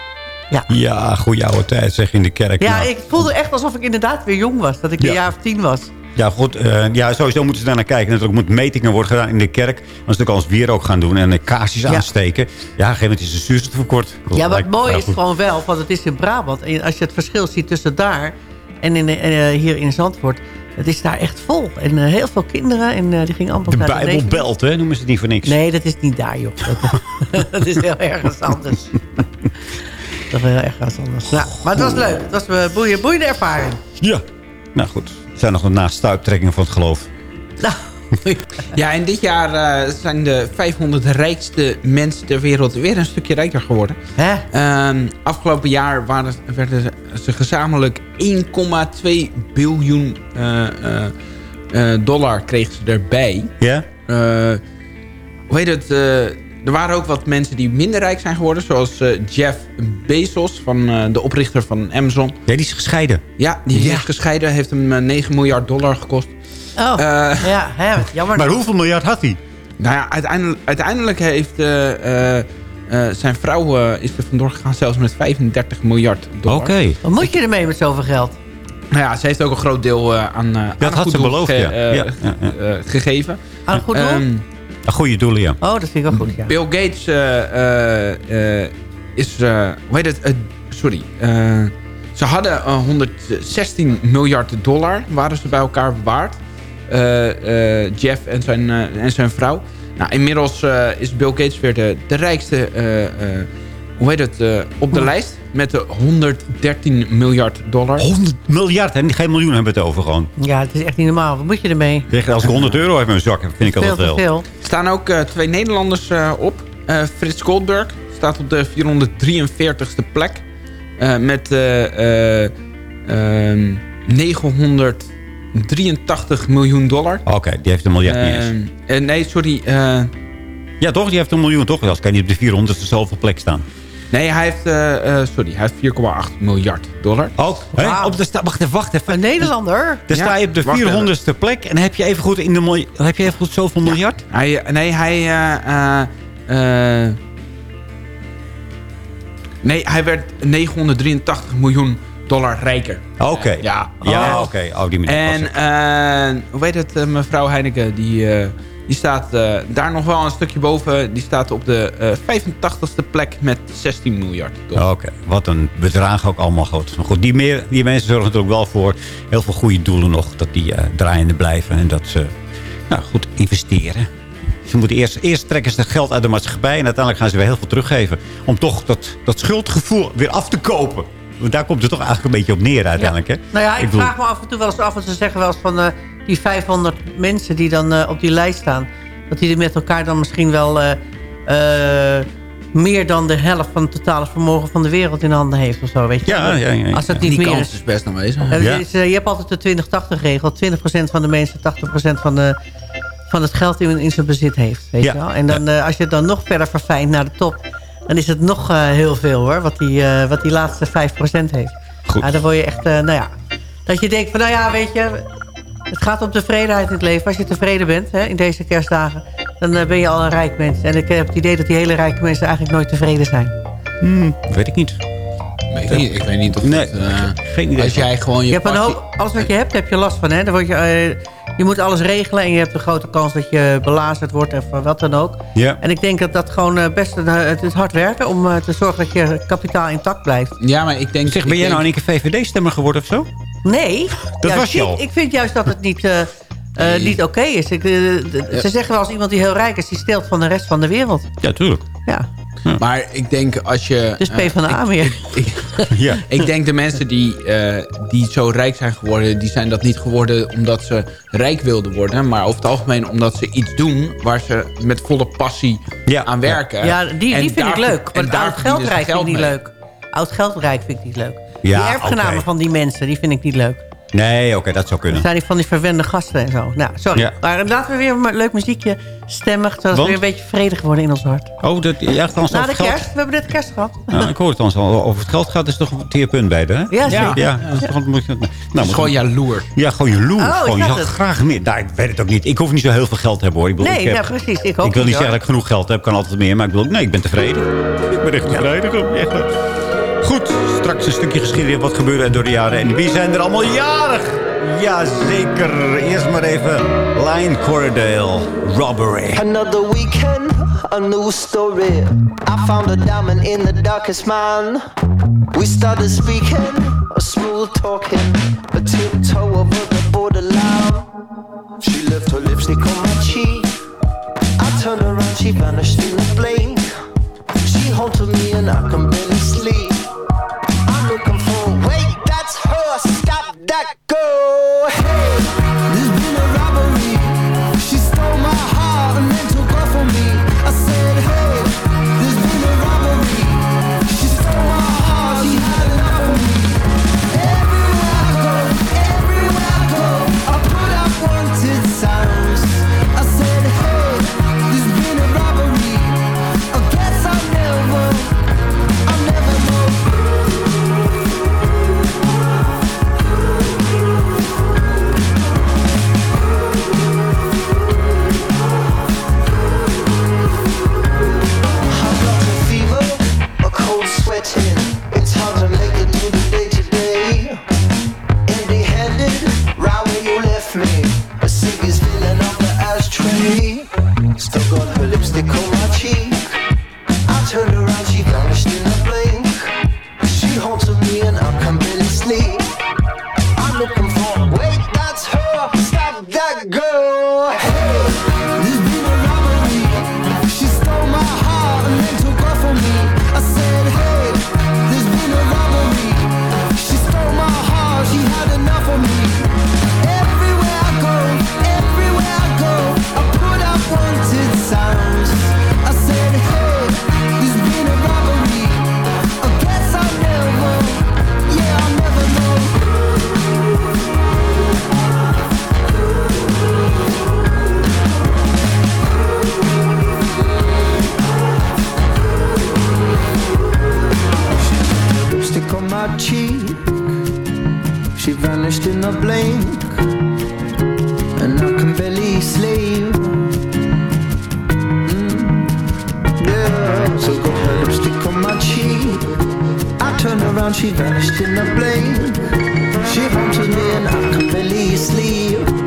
Ja, Ja, goede oude tijd zeg in de kerk. ja Nou, ik voelde echt alsof ik inderdaad weer jong was. Dat ik Ja. een jaar of tien was. Ja, goed. eh, ja, sowieso moeten ze daar naar kijken. Natuurlijk moeten metingen worden gedaan in de kerk. Als ze ook als weer ook gaan doen en kaarsjes aansteken. Ja, op een gegeven moment is de zuurstof verkort. Ja, maar Lijkt het mooie vrij is goed. gewoon wel, want het is in Brabant. En als je het verschil ziet tussen daar en in, hier in Zandvoort... het is daar echt vol. En eh, heel veel kinderen. En eh, die gingen allemaal De naar Bijbel belt, hè? Noemen ze het niet voor niks. Nee, dat is niet daar, joh. Dat, *laughs* dat is heel ergens anders. dat is heel ergens anders. Nou, maar het was leuk. Het was een boeiende, boeiende ervaring. Ja. Nou goed. Er zijn nog naast stuiptrekkingen van het geloof. Nou, Ja, en dit jaar eh, zijn de 500 rijkste mensen ter wereld weer een stukje rijker geworden. Hè? Ehm, afgelopen jaar waren, werden ze- gezamenlijk 1,2 biljoen eh, eh, dollar kregen ze erbij. Ja? Hoe heet het? er waren ook wat mensen die minder rijk zijn geworden. Zoals Jeff Bezos, van, de oprichter van Amazon. Ja, die is gescheiden. Ja, die is gescheiden. Heeft hem eh, 9 miljard dollar gekost. Oh, Eh, ja, hè, jammer. Maar hoeveel miljard had hij? nou ja, uiteindelijk, uiteindelijk heeft eh, eh, zijn vrouw is er vandoor gegaan zelfs met 35 miljard dollar. Oké. Wat moet je ermee met zoveel geld? Nou ja, ze heeft ook een groot deel eh, aan, eh aan had goed ze doel beloofd, ge- ja. eh, Ja, ja, ja. eh, gegeven. Aan een goed doel? Ehm, Een goede doelen, ja. oh, dat vind ik wel goed, ja. Bill Gates eh, eh, eh, is... eh hoe heet het? Sorry. eh, ze hadden eh, 116 miljard dollar. Waren ze bij elkaar waard. Eh, eh, Jeff en zijn, eh, en zijn vrouw. Nou, inmiddels is Bill Gates weer de, rijkste, hoe heet het, op de lijst. Met de 113 miljard dollar. 100 miljard, en geen miljoen hebben we het over gewoon. Ja, het is echt niet normaal. Wat moet je ermee? als ik 100 euro heb in mijn zak, vind ik altijd wel. veel. Er staan ook twee Nederlanders op. Frits Goldberg staat op de 443ste plek. Met ehm, uh, 900 83 miljoen dollar. Oké, die heeft een miljard niet eh, eh, nee, sorry. Eh, ja, toch? Die heeft een miljoen, toch? Als kan niet op de 400ste zoveel plek staan. Nee, hij heeft, sorry, hij heeft 4,8 miljard dollar. Ook? Oh, op de wacht even, wacht even. Een Nederlander? Dus Dan sta je op de 400ste plek en heb je even goed in de heb je even goed zoveel miljard? Hij, nee, hij... nee, hij werd 983 miljoen dollar rijker. Oké. Ja. Ja, oké. Oh, die manier. En eh, hoe weet het, eh, mevrouw Heineken, die, eh, die staat daar nog wel een stukje boven. Die staat op de eh 85ste plek met 16 miljard dollar. Oké, wat een bedrag ook allemaal goed. Maar goed, die, meer, die mensen zorgen natuurlijk wel voor heel veel goede doelen nog. Dat die draaiende blijven en dat ze nou, goed investeren. Ze moeten eerst, eerst trekken ze het geld uit de maatschappij... en uiteindelijk gaan ze weer heel veel teruggeven. Om toch dat, dat schuldgevoel weer af te kopen. Want daar komt het toch eigenlijk een beetje op neer uiteindelijk. Hè? Nou ja, ik, vraag me af en toe wel eens af. Want ze zeggen wel eens van eh, die 500 mensen die dan eh, op die lijst staan. Dat die er met elkaar dan misschien wel eh, eh, meer dan de helft van het totale vermogen van de wereld in handen heeft. Of zo, weet je? Ja, ja, ja, ja. Als het Die niet meer kans is. is best aanwezig. Ja. is, je hebt altijd de 20-80 regel. 20% van de mensen 80% van, de, van het geld in, in zijn bezit heeft. Weet Ja. je wel? En dan, eh, als je het dan nog verder verfijnt naar de top... dan is het nog eh, heel veel hoor, wat die, eh, wat die laatste 5% heeft. Goed. Ja, dan word je echt, eh, nou ja... Dat je denkt van, nou ja, weet je... Het gaat om tevredenheid in het leven. Als je tevreden bent hè, in deze kerstdagen... dan ben je al een rijk mens. En ik heb het idee dat die hele rijke mensen eigenlijk nooit tevreden zijn. Hmm, weet ik niet. Weet ik, niet, ik weet niet of Nee, het, eh, geen idee. Als jij gewoon je, Je hebt een hoop, alles wat je hebt, heb je last van. Hè? Dan word je, je moet alles regelen en je hebt een grote kans dat je belazerd wordt of wat dan ook. Ja. En ik denk dat dat gewoon eh, best een, eh, het is hard werken om eh, te zorgen dat je kapitaal intact blijft. Ja, maar ik denk... Zeg, ben jij nou in één keer VVD-stemmer geworden of zo? Nee. Dat was je al. Ik vind juist dat het niet, eh, eh, niet oké is. Ik, d- Ja. Ze zeggen wel als iemand die heel rijk is, die steelt van de rest van de wereld. Ja, tuurlijk. Ja. Maar ik denk als je... Dus PvdA ik- meer. Ik, ik, *laughs* ja. ik denk de mensen die, eh, die zo rijk zijn geworden... die zijn dat niet geworden omdat ze rijk wilden worden... maar over het algemeen omdat ze iets doen... waar ze met volle passie aan werken. Ja, die, die En vind daar- ik leuk. Maar daar oud geldrijk vind ik niet leuk. Oud geldrijk vind ik niet leuk. Ja, die erfgenamen van die mensen, die vind ik niet leuk. Nee, oké, dat zou Dat kunnen. zijn die van die verwende gasten en zo. Nou, sorry. Ja. Maar laten we weer een leuk muziekje stemmig... zodat we weer een beetje vredig worden in ons hart. Oh, dat, ja, trouwens, Na de geld. kerst, we hebben net kerst gehad. Ja, ik hoor het dan al. Over het geld gaat, is toch een teerpunt bij de, hè? Ja, zeker. Ja, dat is toch- je- nou, moet- gewoon jaloers. Ja, gewoon jaloers. Oh, is gewoon, je dat had het? graag meer. Nou, ik weet het ook niet. Ik hoef niet zo heel veel geld te hebben, hoor. Ik bedoel, Nee, ik heb, nou, precies. Ik wil niet zeggen dat ik genoeg geld heb. kan altijd meer. Maar ik bedoel, nee, ik ben tevreden. Ik ben echt tevreden. Echt. Straks een stukje geschiedenis. Wat gebeurde er door de jaren? En wie zijn er allemaal jarig? Jazeker. Eerst maar even Line Corridale. Robbery. Another weekend, a new story. I found a diamond in the darkest mine. We started speaking, a smooth talking, in a blink, and I can barely sleep. Mm, yeah, so got her lipstick on my cheek. I turned around, she vanished in a blink. She haunted me, and I can barely sleep.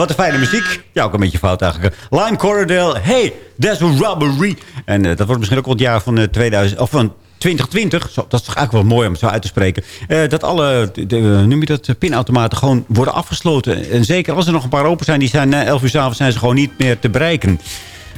Wat een fijne muziek. Ja, ook een beetje fout eigenlijk. Lime Corridale, hey, there's a robbery. En eh, dat wordt misschien ook wel het jaar van, eh 2000, of van 2020, zo, dat is toch eigenlijk wel mooi om het zo uit te spreken... eh, dat alle, de, de- noem je dat, eh, pinautomaten gewoon worden afgesloten. En zeker als er nog een paar open zijn, die zijn na 11 uur s'avonds zijn ze gewoon niet meer te bereiken.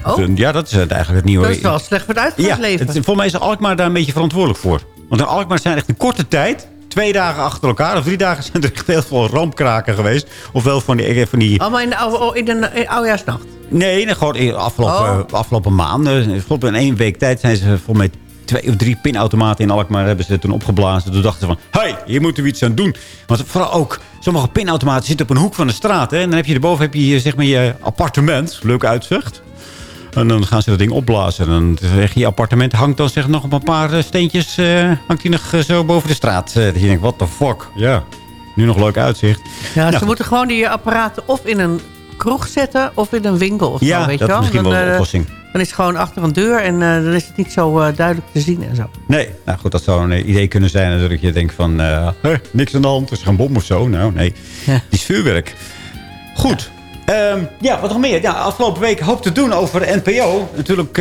Oh. Dus, Ja, dat is eigenlijk het nieuwe. Dat is wel slecht voor het Ja, uitgaansleven. het, volgens mij is Alkmaar daar een beetje verantwoordelijk voor. Want in Alkmaar zijn echt in korte tijd... twee dagen achter elkaar of drie dagen zijn er echt heel veel rampkraken geweest. Ofwel van die... Van die Allemaal in de, oude- in de in oudejaarsnacht. nee, nee, gewoon afgelopen, Oh. afgelopen maanden. In één week tijd zijn ze volgens mij twee of drie pinautomaten in Alkmaar hebben ze toen opgeblazen. Toen dachten ze van, hé, hey, hier moeten we iets aan doen. Want vooral ook, sommige pinautomaten zitten op een hoek van de straat. Hè, en dan heb je erboven heb je, zeg maar, je appartement. Leuk uitzicht. En dan gaan ze dat ding opblazen. En dan zeg je, je appartement hangt dan zeg nog op een paar eh, steentjes... eh, hangt die nog eh, zo boven de straat. Eh, dat je denkt, what the fuck? Ja, nu nog leuk uitzicht. Ja, Nou, ze moeten gewoon die apparaten of in een kroeg zetten of in een winkel of Ja, zo, weet dat je is wel. misschien Dan, wel een oplossing. Dan is het gewoon achter een deur en eh, dan is het niet zo eh, duidelijk te zien en zo. Nee, nou goed, dat zou een idee kunnen zijn. Natuurlijk, je denkt van, eh, niks aan de hand, er is geen bom of zo. Nou, nee, het is vuurwerk. Goed. Ja. Ja, wat nog meer? Ja, afgelopen week hoop te doen over de NPO. Natuurlijk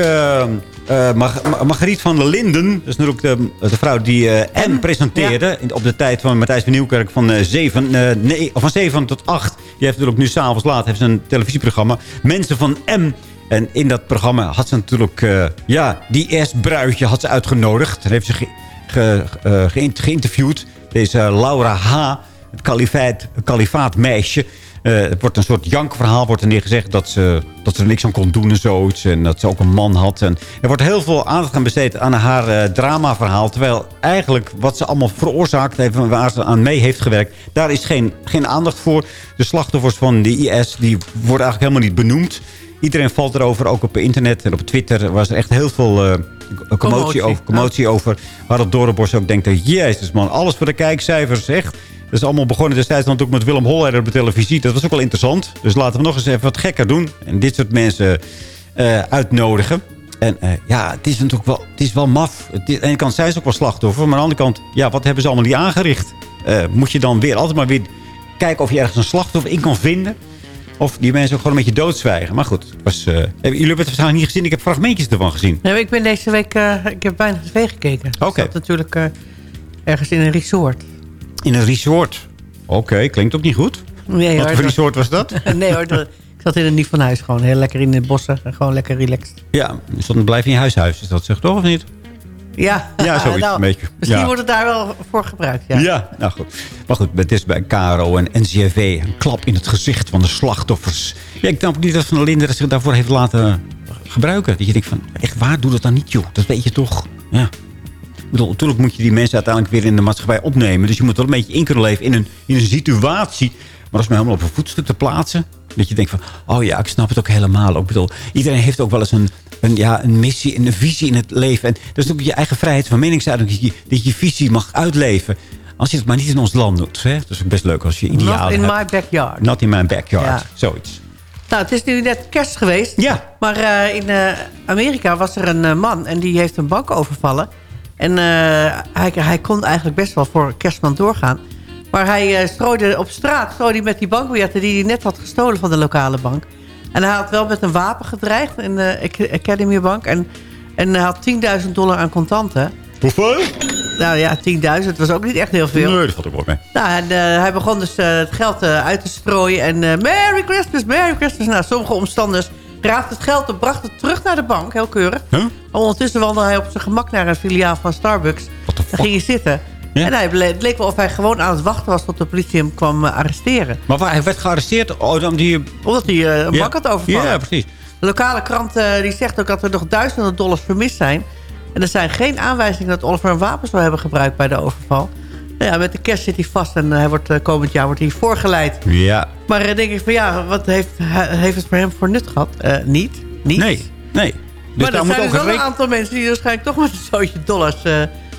Mar- Mar- Margriet van der Linden. Dat is natuurlijk de, de vrouw die eh, M presenteerde. in- Op de tijd van Matthijs van Nieuwkerk van, eh, 7, eh, nee, of van 7 tot 8. Die heeft natuurlijk nu s'avonds laat heeft ze een televisieprogramma. Mensen van M. En in dat programma had ze natuurlijk... ja, die eerst bruidje had ze uitgenodigd. En heeft ze ge, ge- geïn- geïnterviewd. Deze Laura H., het kalifaat, kalifaatmeisje. Eh, het wordt een soort jankverhaal. Wordt er neergezegd dat ze, dat ze er niks aan kon doen en zoiets. En dat ze ook een man had. En er wordt heel veel aandacht aan besteed aan haar eh, dramaverhaal. Terwijl eigenlijk wat ze allemaal veroorzaakt heeft... en waar ze aan mee heeft gewerkt... daar is geen, geen aandacht voor. De slachtoffers van de IS die worden eigenlijk helemaal niet benoemd. Iedereen valt erover, ook op internet en op Twitter was er echt heel veel eh, commotie, over. Commotie over waar het Dorenbos ook denkt, jezus man, alles voor de kijkcijfers, echt. Dat is allemaal begonnen destijds dan ook met Willem Holleder op de televisie. Dat was ook wel interessant. Dus laten we nog eens even wat gekker doen. En dit soort mensen eh, uitnodigen. En eh, ja, het is natuurlijk wel, het is wel maf. Het is- aan de ene kant zijn ze ook wel slachtoffer. Maar aan de andere kant, ja, wat hebben ze allemaal niet aangericht? Eh, moet je dan weer altijd maar weer kijken of je ergens een slachtoffer in kan vinden? Of die mensen ook gewoon een beetje doodzwijgen. Maar goed, was, eh, jullie hebben het waarschijnlijk niet gezien. Ik heb fragmentjes ervan gezien. Nee, ik ben deze week, eh, ik heb bijna gekeken. Oké. Ik zat natuurlijk eh, ergens in een resort. In een resort. Oké, klinkt ook niet goed. Nee, Wat hoor, voor resort was dat? *laughs* nee hoor, dat- ik zat in een niet van huis gewoon. Heel lekker in de bossen en gewoon lekker relaxed. Ja, dat een blijf in je huishuis? Is dat zeg toch of niet? Ja, Ja, zoiets nou, een beetje. Misschien Ja. wordt het daar wel voor gebruikt, ja. Ja. nou goed. Maar goed, het is bij KRO en NCRV een klap in het gezicht van de slachtoffers. Ja, ik snap niet dat Van der Linden zich daarvoor heeft laten gebruiken. Dat je denkt van, echt waar, doe dat dan niet joh. Dat weet je toch. Ja. Ik bedoel, natuurlijk moet je die mensen uiteindelijk weer in de maatschappij opnemen. Dus je moet wel een beetje in kunnen leven in een, in een situatie. Maar als me helemaal op een voetstuk te plaatsen. Dat je denkt van, oh ja, ik snap het ook helemaal. Ik bedoel, iedereen heeft ook wel eens een, een, ja, een missie, een visie in het leven. En dat is ook je eigen vrijheid van meningsuiting. Dat je, dat je je visie mag uitleven. Als je het maar niet in ons land doet. Hè? Dat is ook best leuk als je idealen Not in hebt. my backyard. Not in my backyard. Ja. Zoiets. Nou, het is nu net kerst geweest. Ja. Maar eh, in eh, Amerika was er een eh, man en die heeft een bank overvallen. En hij, hij kon eigenlijk best wel voor kerstman doorgaan. Maar hij strooide op straat strooide hij met die bankbiljetten die hij net had gestolen van de lokale bank. En hij had wel met een wapen gedreigd in de Ac- Academy Bank. En, en hij had 10.000 dollar aan contanten. Hoeveel? Nou ja, 10.000 was ook niet echt heel veel. Nee, dat valt ook wel mee. Nou, en, eh, hij begon dus eh, het geld eh, uit te strooien. En Merry Christmas, Merry Christmas. Nou, sommige omstanders raapten het geld op, brachten het terug naar de bank. Heel keurig. Huh? Ondertussen wandelde hij op zijn gemak naar een filiaal van Starbucks. Daar ging hij zitten. Ja? En hij ble- het leek wel of hij gewoon aan het wachten was tot de politie hem kwam eh, arresteren. Maar waar, hij werd gearresteerd oh, dan die... Omdat hij eh, een Ja. bank had overvallen. Ja, precies. De lokale krant eh, die zegt ook dat er nog duizenden dollars vermist zijn. En er zijn geen aanwijzingen dat Oliver een wapen zou hebben gebruikt bij de overval. Nou ja, met de kerst zit hij vast en hij wordt, komend jaar wordt hij voorgeleid. Ja. Maar dan denk ik van ja, wat heeft, he- heeft het voor hem voor nut gehad? Eh, niet. niet. Nee, nee. Dus maar er zijn ook dus wel een aantal mensen die waarschijnlijk toch met een zootje dollars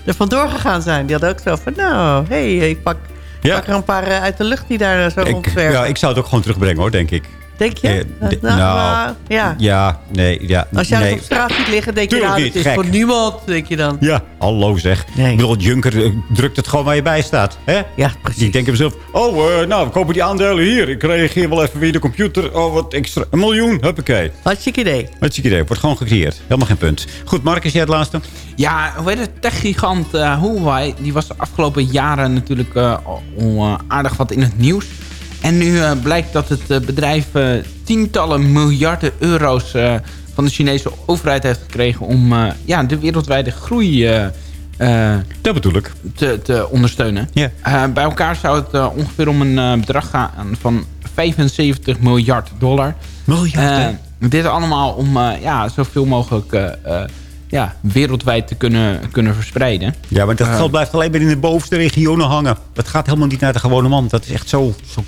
er vandoor gegaan zijn. Die hadden ook zo van, nou, hé, hey, ik pak, Ja. pak er een paar eh, uit de lucht die daar eh, zo Ik, ja, ik zou het ook gewoon terugbrengen hoor, denk ik. Denk je? Eh, de- nou, nou, nou, ja. Ja, nee, ja. Als jij nee. op straat ziet liggen, denk je, nou, niet, het is gek. voor niemand, denk je dan. Ja, hallo zeg. Ik bedoel, Juncker eh, drukt het gewoon waar je bij staat. Hè? Ja, precies. Die denken zelf, oh, eh, nou, we kopen die aandelen hier. Ik reageer wel even via de computer. Oh, wat extra. Een miljoen, huppakee. Hartstikke idee. Hartstikke idee. Wordt gewoon gecreëerd. Helemaal geen punt. Goed, Marcus, jij het laatste? Ja, hoe heet het? Techgigant eh Huawei. Die was de afgelopen jaren natuurlijk eh, al eh, aardig wat in het nieuws. En nu eh, blijkt dat het eh, bedrijf eh, tientallen miljarden euro's van de Chinese overheid heeft gekregen... om ja, de wereldwijde groei dat bedoel ik. Te, te ondersteunen. Bij elkaar zou het ongeveer om een bedrag gaan van 75 miljard dollar. Miljard, dit allemaal om ja, zoveel mogelijk ja, wereldwijd te kunnen, kunnen verspreiden. Ja, maar dat geld blijft alleen maar in de bovenste regionen hangen. Dat gaat helemaal niet naar de gewone man. Dat is echt zo... zo...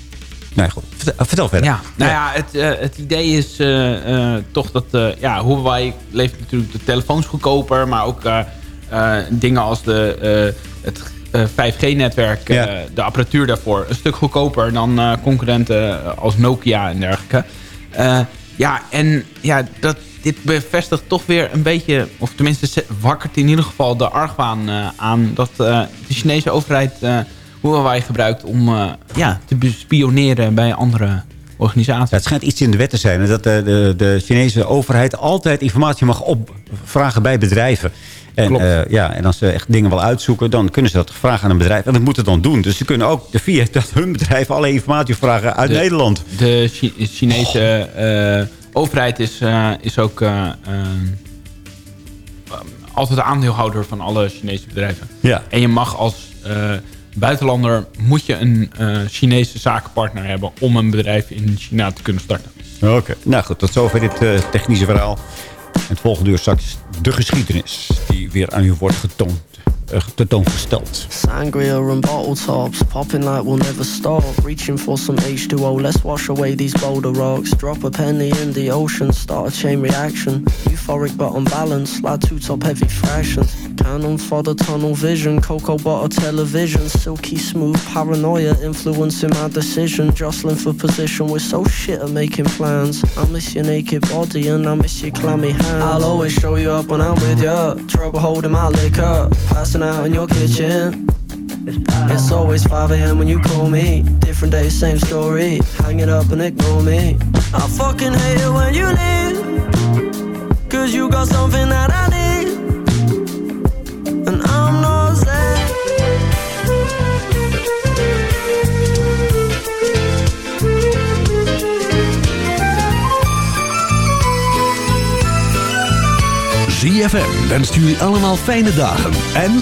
Nee, goed. Vertel, vertel verder. Ja, nou ja, het, eh, het idee is eh, eh, toch dat eh ja, Huawei levert natuurlijk de telefoons goedkoper, maar ook eh, eh, dingen als de, eh, het eh, 5G-netwerk, Ja. eh, de apparatuur daarvoor, een stuk goedkoper dan eh, concurrenten als Nokia en dergelijke. Eh, ja, en ja, dat, dit bevestigt toch weer een beetje, of tenminste wakkert in ieder geval de argwaan eh, aan dat eh, de Chinese overheid eh, Huawei gebruikt om eh, ja, te bespioneren bij andere organisaties. Ja, het schijnt iets in de wet te zijn. Dat de, de, de Chinese overheid altijd informatie mag opvragen bij bedrijven. En, Klopt. eh, ja, en als ze echt dingen willen uitzoeken, dan kunnen ze dat vragen aan een bedrijf. En dat moeten ze dan doen. Dus ze kunnen ook via *laughs* dat hun bedrijf alle informatie vragen uit De- Nederland. De Chi- Chinese eh, overheid is, is ook eh, eh, altijd de aandeelhouder van alle Chinese bedrijven. Ja. En je mag als buitenlander moet je een eh, Chinese zakenpartner hebben om een bedrijf in China te kunnen starten. Oké. Nou goed, tot zover dit eh, technische verhaal. Het volgende uur straks de geschiedenis die weer aan u wordt getoond, Er tentoongesteld. Sangria and bottle tops, popping like we'll never stop. Reaching for some H2O, let's wash away these boulder rocks. Drop a penny in the ocean, start a chain reaction. Euphoric but unbalanced, like two top heavy fractions. Cannon for the tunnel vision, cocoa butter television. Silky smooth paranoia influencing my decision. Jostling for position, we're so shit at making plans. I miss your naked body and I miss your clammy hands. I'll always show you up when I'm with ya. Trouble holding my liquor, out in your kitchen. It's always 5 a.m. when you call me. Different day, same story. Hang it up and ignore me. I fucking hate it when you leave. Cause you got something that I need. And I'm not saying. ZFM wenst jullie allemaal fijne dagen en